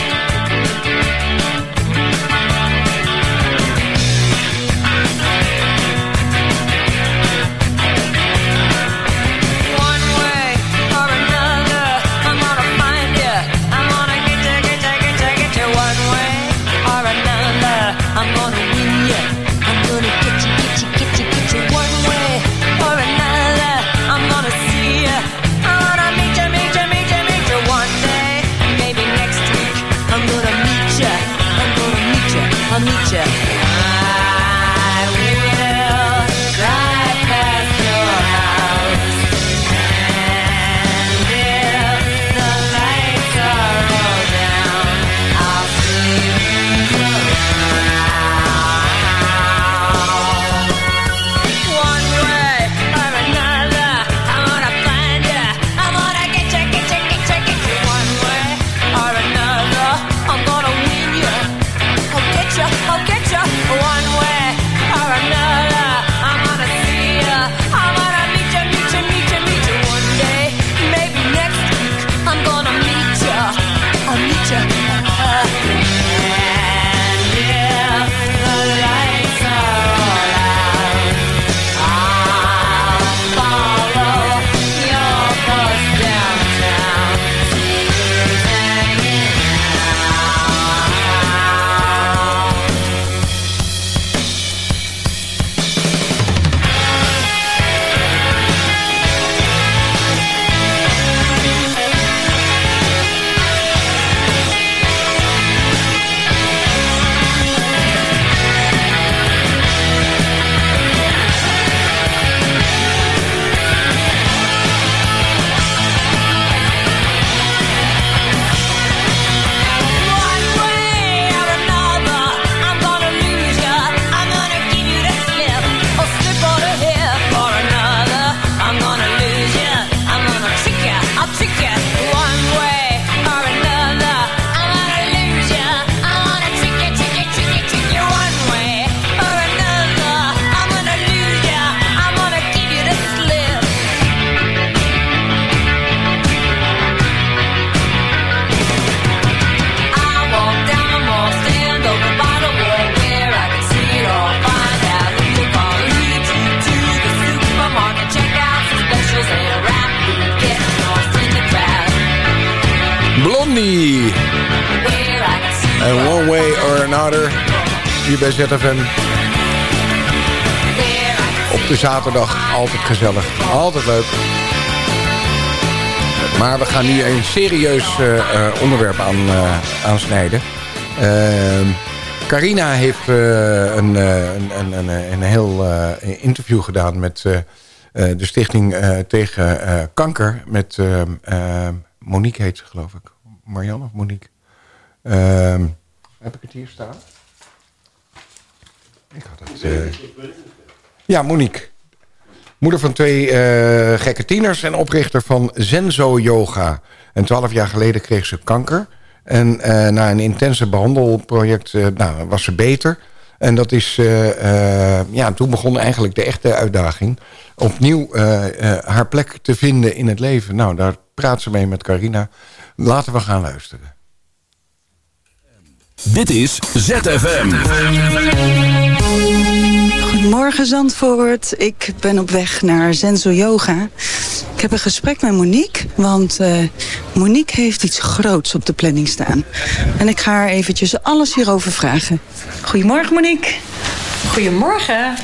En One Way or Another.
Hier bij ZFM. Op de zaterdag altijd gezellig. Altijd leuk. Maar we gaan nu een serieus eh, eh, onderwerp aan, uh, aansnijden. Ehm, Carina heeft een, een, een, een, heel interview gedaan met de stichting tegen kanker. Met ehm, ehm, Monique heet ze geloof ik. Marianne of Monique? Ehm, heb ik het hier staan? Ik had het... eh, ja, Monique. Moeder van twee eh, gekke tieners en oprichter van Zenzo Yoga. En twaalf jaar geleden kreeg ze kanker. En eh, na een intense behandelproject eh, nou, was ze beter. En dat is, ja, toen begon eigenlijk de echte uitdaging. Opnieuw haar plek te vinden in het leven. Nou, daar praat ze mee met Carina. Laten we gaan luisteren.
Dit is ZFM.
Goedemorgen Zandvoort. Ik ben op weg naar Zenzo Yoga. Ik heb een gesprek met Monique, want eh, Monique heeft iets groots op de planning staan. En ik ga haar eventjes alles hierover vragen. Goedemorgen Monique.
Goedemorgen.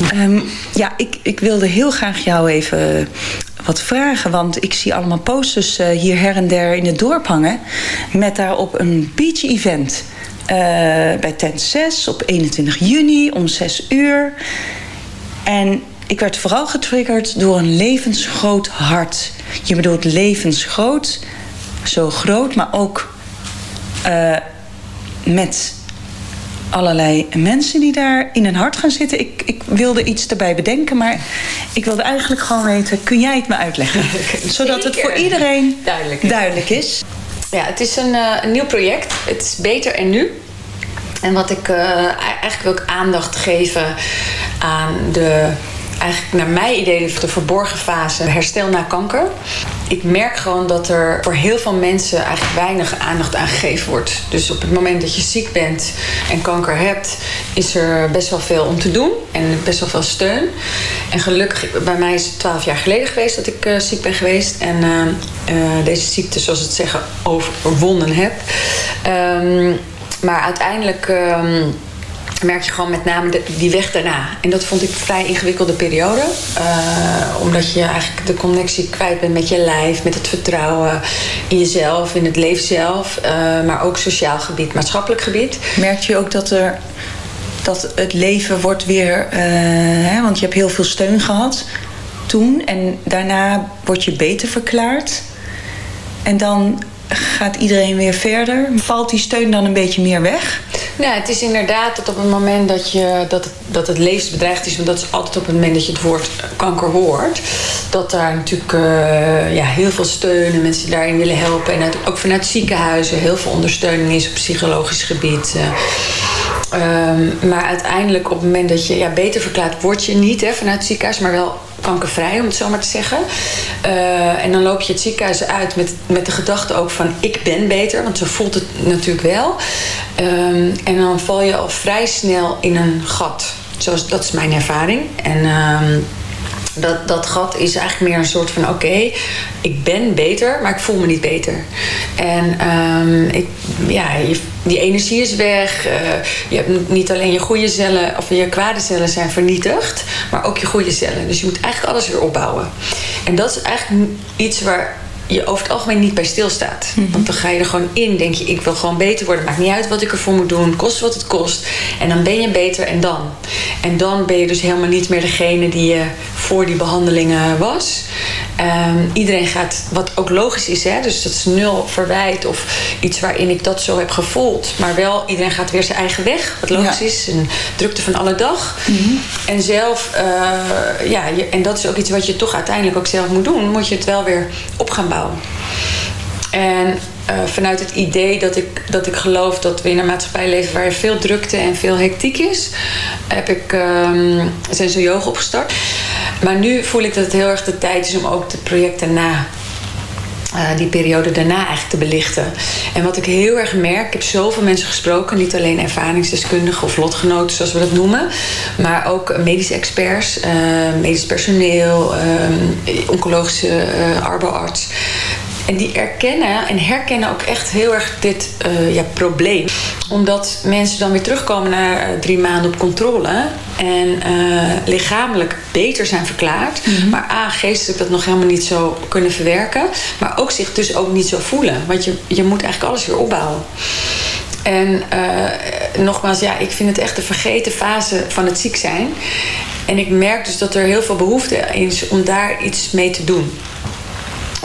Ehm, ja, ik, ik wilde heel graag jou even wat vragen. Want ik zie allemaal posters eh, hier her en der in het dorp hangen. Met daarop een beach event. Eh, bij tent 6 op 21 juni om 6 uur. En ik werd vooral getriggerd door een levensgroot hart. Je bedoelt levensgroot, zo groot, maar ook eh, met allerlei mensen die daar in een hart gaan zitten. Ik, ik wilde iets erbij bedenken, maar ik wilde eigenlijk gewoon weten... kun jij het me uitleggen? [LAUGHS] Zodat het voor iedereen
Duidelijk is.
duidelijk is.
Ja, het is een, eh, een nieuw project. Het is beter en nu. En wat ik eh, eigenlijk wil ik aandacht geven aan de, eigenlijk naar mijn idee, de verborgen fase herstel na kanker. Ik merk gewoon dat er voor heel veel mensen eigenlijk weinig aandacht aan gegeven wordt. Dus op het moment dat je ziek bent en kanker hebt, is er best wel veel om te doen en best wel veel steun. En gelukkig, bij mij is het twaalf jaar geleden geweest dat ik eh, ziek ben geweest. En eh, eh, deze ziekte, zoals het zeggen, overwonnen heb. Ehm, maar uiteindelijk ehm, merk je gewoon met name die weg daarna. En dat vond ik een vrij ingewikkelde periode. Eh, omdat je eigenlijk de connectie kwijt bent met je lijf, met het vertrouwen in jezelf, in het leven zelf. eh, maar ook sociaal gebied, maatschappelijk gebied.
Merk je ook dat, er, dat het leven wordt weer... eh, hè, want je hebt heel veel steun gehad toen. En daarna word je beter verklaard. En dan gaat iedereen weer verder. Valt die steun dan een beetje meer weg?
Nou, het is inderdaad dat op het moment dat, je, dat, het, dat het levensbedreigd is... want dat is altijd op het moment dat je het woord kanker hoort... dat daar natuurlijk eh, ja, heel veel steun en mensen daarin willen helpen. En ook vanuit ziekenhuizen heel veel ondersteuning is op psychologisch gebied. eh. Ehm, maar uiteindelijk op het moment dat je ja, beter verklaart... word je niet hè, vanuit het ziekenhuis, maar wel kankervrij, om het zo maar te zeggen. Eh, en dan loop je het ziekenhuis uit met, met de gedachte ook van... ik ben beter, want zo voelt het natuurlijk wel. Ehm, en dan val je al vrij snel in een gat. Zoals, dat is mijn ervaring. En... ehm, dat, dat gat is eigenlijk meer een soort van: oké, ik ben beter, maar ik voel me niet beter. En ehm, ik, ja, je, die energie is weg. eh, je hebt niet alleen je goede cellen of je kwade cellen zijn vernietigd, maar ook je goede cellen. Dus je moet eigenlijk alles weer opbouwen. En dat is eigenlijk iets waar je over het algemeen niet bij stilstaat. Want dan ga je er gewoon in, denk je, ik wil gewoon beter worden. Maakt niet uit wat ik ervoor moet doen, kost wat het kost. En dan ben je beter en dan. En dan ben je dus helemaal niet meer degene die je voor die behandelingen was. Ehm, iedereen gaat, wat ook logisch is, hè, dus dat is nul verwijt of iets waarin ik dat zo heb gevoeld. Maar wel, iedereen gaat weer zijn eigen weg, wat logisch is. Een drukte van alle dag. En zelf, eh, ja, je- en dat is ook iets wat je toch uiteindelijk ook zelf moet doen, moet je het wel weer op gaan bouwen. En eh, vanuit het idee dat ik, dat ik geloof dat we in een maatschappij leven waar er veel drukte en veel hectiek is, heb ik ehm Senso Yoga opgestart. Maar nu voel ik dat het heel erg de tijd is om ook het project daarna eh, die periode daarna eigenlijk te belichten. En wat ik heel erg merk, ik heb zoveel mensen gesproken, niet alleen ervaringsdeskundigen of lotgenoten zoals we dat noemen, maar ook medische experts, eh, medisch personeel, eh, oncologische eh, arboarts. En die erkennen en herkennen ook echt heel erg dit eh, ja, probleem. Omdat mensen dan weer terugkomen na eh, drie maanden op controle. En eh, lichamelijk beter zijn verklaard. Maar A, geestelijk dat nog helemaal niet zo kunnen verwerken. Maar ook zich dus ook niet zo voelen. Want je, je moet eigenlijk alles weer opbouwen. En nogmaals, ja, ik vind het echt de vergeten fase van het ziek zijn. En ik merk dus dat er heel veel behoefte is om daar iets mee te doen.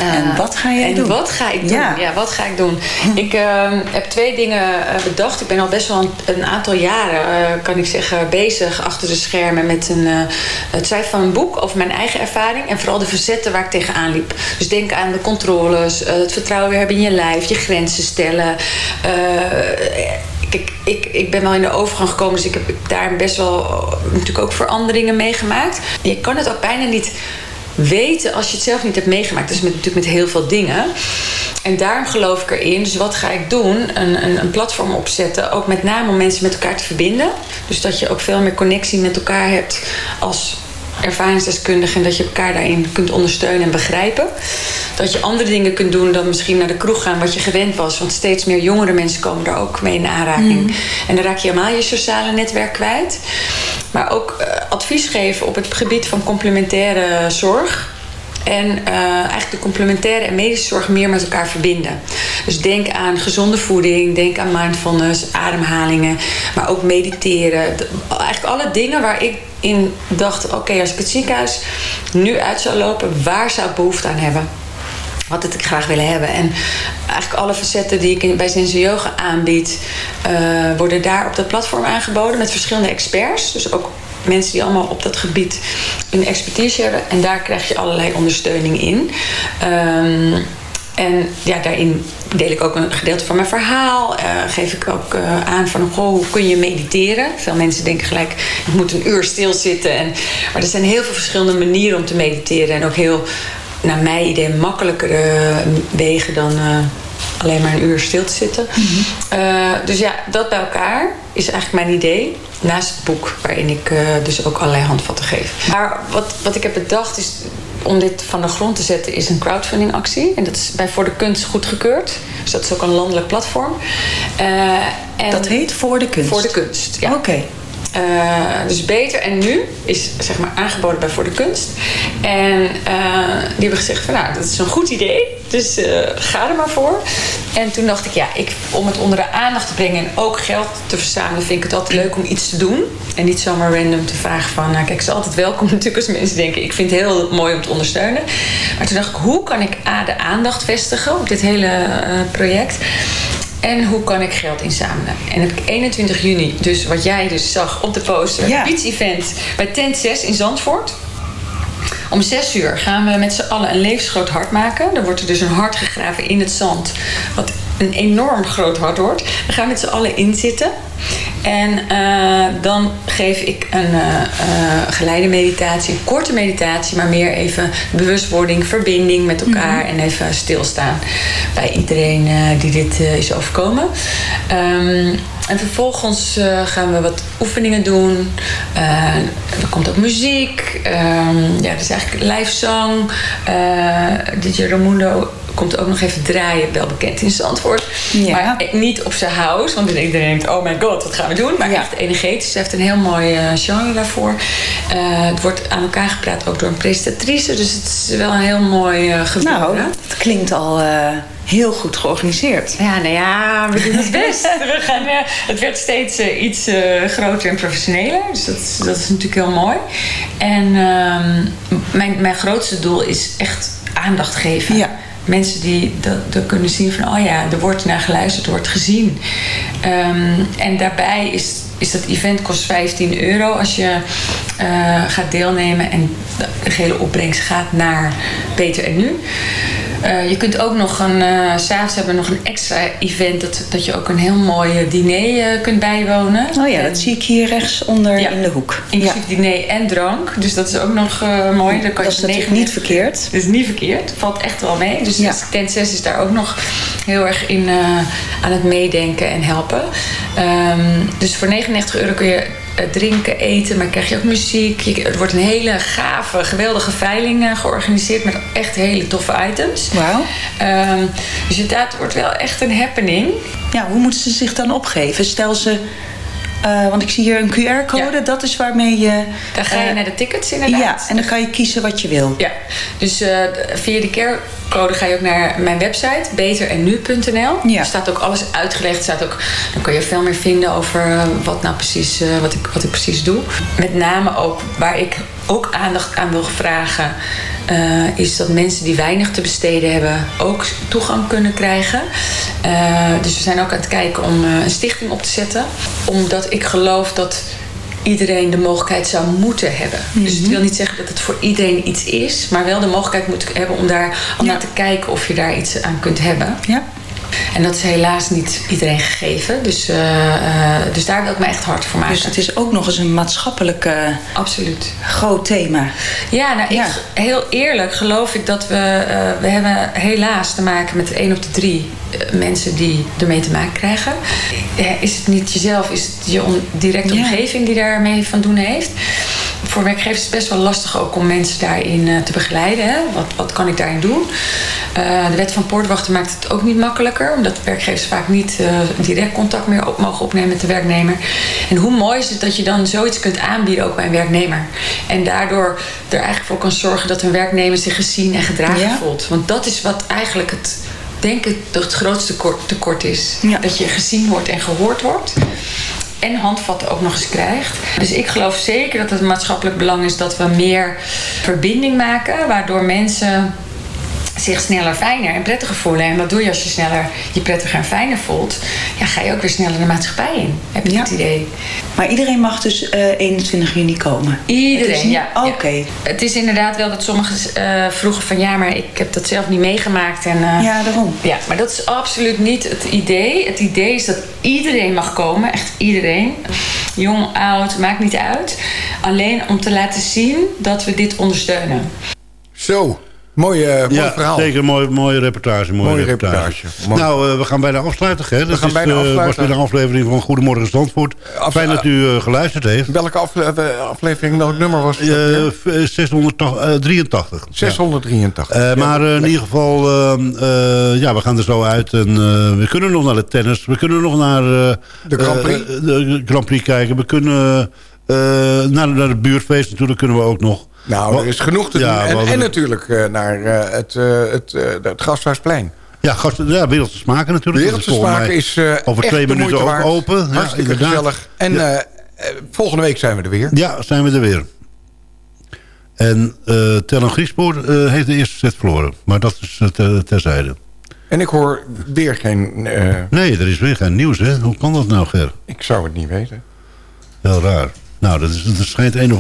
En wat ga je
en
doen?
wat ga ik doen?
Ja.
Ja, wat ga ik doen? [LAUGHS] Ik eh, heb twee dingen eh, bedacht. Ik ben al best wel een, een aantal jaren, eh, kan ik zeggen, bezig achter de schermen met een, eh, het schrijven van een boek over mijn eigen ervaring en vooral de verzetten waar ik tegenaan liep. Dus denk aan de controles, het vertrouwen weer hebben in je lijf, je grenzen stellen. Kijk, ik, ik ben wel in de overgang gekomen, dus ik heb daar best wel natuurlijk ook veranderingen meegemaakt. Je kan het ook bijna niet weten als je het zelf niet hebt meegemaakt. Dat is met, natuurlijk met heel veel dingen. En daarom geloof ik erin. Dus wat ga ik doen? Een, een, een platform opzetten. Ook met name om mensen met elkaar te verbinden. Dus dat je ook veel meer connectie met elkaar hebt als ervaringsdeskundige. En dat je elkaar daarin kunt ondersteunen en begrijpen. Dat je andere dingen kunt doen dan misschien naar de kroeg gaan wat je gewend was. Want steeds meer jongere mensen komen daar ook mee in aanraking.
Mhm.
En dan raak je helemaal je sociale netwerk kwijt. Maar ook eh, advies geven op het gebied van complementaire zorg. En eh, eigenlijk de complementaire en medische zorg meer met elkaar verbinden. Dus denk aan gezonde voeding, denk aan mindfulness, ademhalingen, maar ook mediteren. Eigenlijk alle dingen waar ik in dacht: oké, als ik het ziekenhuis nu uit zou lopen, waar zou ik behoefte aan hebben? Wat ik graag willen hebben. En eigenlijk alle facetten die ik bij Zense Yoga aanbied, eh, worden daar op dat platform aangeboden met verschillende experts. Dus ook mensen die allemaal op dat gebied een expertise hebben. En daar krijg je allerlei ondersteuning in. Ehm, en ja, daarin deel ik ook een gedeelte van mijn verhaal. Eh, geef ik ook eh, aan van goh, hoe kun je mediteren. Veel mensen denken gelijk, ik moet een uur stilzitten. En, maar er zijn heel veel verschillende manieren om te mediteren. En ook heel, naar mijn idee, makkelijkere wegen dan eh, alleen maar een uur stil te zitten. Eh, dus ja, dat bij elkaar is eigenlijk mijn idee. Naast het boek, waarin ik eh, dus ook allerlei handvatten geef. Maar wat, wat ik heb bedacht is om dit van de grond te zetten, is een crowdfunding actie. En dat is bij Voor de Kunst goedgekeurd. Dus dat is ook een landelijk platform. Eh, en
Dat heet Voor de Kunst?
Voor de Kunst, ja.
Oké.
Eh, dus beter en nu is zeg maar aangeboden bij Voor de Kunst. En eh, die hebben gezegd van nou, dat is een goed idee. Dus eh, ga er maar voor. En toen dacht ik, ja, ik, om het onder de aandacht te brengen en ook geld te verzamelen, vind ik het altijd leuk om iets te doen. En niet zomaar random te vragen van, nou kijk, het is altijd welkom [LAUGHS] natuurlijk als mensen denken, ik vind het heel mooi om te ondersteunen. Maar toen dacht ik, hoe kan ik A, de aandacht vestigen op dit hele project? En hoe kan ik geld inzamelen? En heb ik 21 juni, dus wat jij dus zag op de poster,
Ja.
beach event bij Tent 6 in Zandvoort. Om 6 uur gaan we met z'n allen een levensgroot hart maken. Dan wordt er dus een hart gegraven in het zand. Wat een enorm groot hart wordt. Daar gaan we met z'n allen in zitten. En eh, dan geef ik een eh, eh, geleide meditatie, een korte meditatie, maar meer even bewustwording, verbinding met elkaar en even stilstaan bij iedereen die dit is overkomen. Ehm, en vervolgens eh, gaan we wat oefeningen doen. Eh, er komt ook muziek. Ehm, ja, dus eigenlijk live zang. Eh DJ Ramundo komt ook nog even draaien. Wel bekend in Zandvoort.
Ja.
Maar niet op zijn house. Want iedereen denkt, oh my god, wat gaan we doen? Maar echt energetisch. Hij heeft een heel mooi eh, genre daarvoor. Eh, het wordt aan elkaar gepraat ook door een presentatrice. Dus het is wel een heel mooi eh gebeuren.
Nou, het klinkt al heel goed georganiseerd.
Ja, nou ja, we doen het best. [LAUGHS] we gaan, het werd steeds iets groter en professioneler. Dus dat, is- dat is natuurlijk heel mooi. En ehm, mijn, mijn grootste doel is echt aandacht geven. Mensen die dat, kunnen zien van, oh ja, er wordt naar geluisterd, er wordt gezien. Ehm, en daarbij is, is dat event kost 15 euro als je eh, gaat deelnemen. En de gehele opbrengst gaat naar Beter en Nu. Eh, je kunt ook nog een, eh s'avonds hebben we nog een extra event dat, dat je ook een heel mooi eh, diner kunt bijwonen.
Oh ja, dat zie ik hier rechts onder in de hoek.
Inclusief diner en drank. Dus dat is ook nog mooi. Dan kan
Dat
je
is natuurlijk niet verkeerd.
Dat is niet verkeerd. Valt echt wel mee. Dus tent 6 is daar ook nog heel erg in aan het meedenken en helpen. Ehm, dus voor 99 euro kun je drinken, eten, maar krijg je ook muziek. Je, er wordt een hele gave, geweldige veiling eh, georganiseerd met echt hele toffe items.
Wauw.
Ehm, dus inderdaad, het wordt wel echt een happening.
Ja, hoe moeten ze zich dan opgeven? Stel ze... eh, want ik zie hier een QR-code, dat is waarmee je...
Dan ga je
eh,
naar de tickets inderdaad.
Ja, en dan kan je kiezen wat je wil.
Ja, dus eh, via die QR-code ga je ook naar mijn website, beterennu.nl. Er staat ook alles uitgelegd. Staat ook, dan kun je veel meer vinden over eh, wat nou precies, eh, wat, ik, wat ik precies doe. Met name ook waar ik ook aandacht aan wil vragen, eh, is dat mensen die weinig te besteden hebben ook toegang kunnen krijgen. Dus we zijn ook aan het kijken om een stichting op te zetten. Omdat ik geloof dat iedereen de mogelijkheid zou moeten hebben. Dus het wil niet zeggen dat het voor iedereen iets is, maar wel de mogelijkheid moet hebben om daar om naar te kijken of je daar iets aan kunt hebben.
Ja.
En dat is helaas niet iedereen gegeven. Dus, eh, eh, dus daar wil ik me echt hard voor maken.
Dus het is ook nog eens een maatschappelijk
Absoluut.
groot thema.
Ja, nou,
Ja.
Ik, heel eerlijk geloof ik dat we... eh, we hebben helaas te maken met één op de drie mensen die ermee te maken krijgen. Is het niet jezelf, is het je on- directe omgeving die daarmee van doen heeft. Voor werkgevers is het best wel lastig ook om mensen daarin eh, te begeleiden. Hè? Wat, wat kan ik daarin doen? Eh, de wet van poortwachten maakt het ook niet makkelijker. Omdat werkgevers vaak niet eh, direct contact meer op, mogen opnemen met de werknemer. En hoe mooi is het dat je dan zoiets kunt aanbieden ook bij een werknemer. En daardoor er eigenlijk voor kan zorgen dat een werknemer zich gezien en gedragen
Ja.
voelt. Want dat is wat eigenlijk het, denk ik, het grootste tekort, tekort is. Dat je gezien wordt en gehoord wordt en handvatten ook nog eens krijgt. Dus ik geloof zeker dat het maatschappelijk belang is dat we meer verbinding maken, waardoor mensen zich sneller fijner en prettiger voelen. En wat doe je als je sneller je prettiger en fijner voelt? Ja, ga je ook weer sneller de maatschappij in, heb ik het idee.
Maar iedereen mag dus eh, 21 juni komen?
Iedereen,
Het is niet-
ja.
Oké.
ja. Het is inderdaad wel dat sommigen eh, vroegen van... ja, maar ik heb dat zelf niet meegemaakt. En, eh,
Ja, daarom.
Ja, maar dat is absoluut niet het idee. Het idee is dat iedereen mag komen. Echt iedereen. Jong, oud, maakt niet uit. Alleen om te laten zien dat we dit ondersteunen.
Zo, mooi, eh, mooi
ja,
verhaal.
zeker. Mooie, mooie reportage. Mooie,
Mooie
reportage. Nou, eh, we gaan bijna afsluiten. Hè? Dat
gaan
is,
bijna
eh,
afsluiten.
was weer een aflevering van Goedemorgen Zandvoort.
Af-
Fijn dat u geluisterd heeft.
Welke afle- aflevering, welk nummer was het? ook weer?
Eh, f- 683.
683.
Eh, maar in ieder geval, eh, eh, ja, we gaan er zo uit. En, we kunnen nog naar de tennis. We kunnen nog naar
De Grand Prix.
de Grand Prix kijken. We kunnen naar, naar het buurtfeest natuurlijk kunnen we ook nog.
Nou, er is genoeg te
Ja,
doen. En, natuurlijk eh, naar eh, het, eh, het, het Gasthuisplein.
Ja, gast, ja Wereldse Smaken natuurlijk.
Wereldse Smaken is
over twee minuten ook
waard.
open.
Hartstikke
inderdaad.
gezellig. En volgende week zijn we er weer.
Ja, zijn we er weer. En eh Tellen Griespoor heeft de eerste set verloren. Maar dat is ter- terzijde.
En ik hoor weer geen...
Nee, er is weer geen nieuws, hè? Hoe kan dat nou, Ger?
ik zou het niet weten.
Heel raar. Nou, dat, is, dat schijnt een of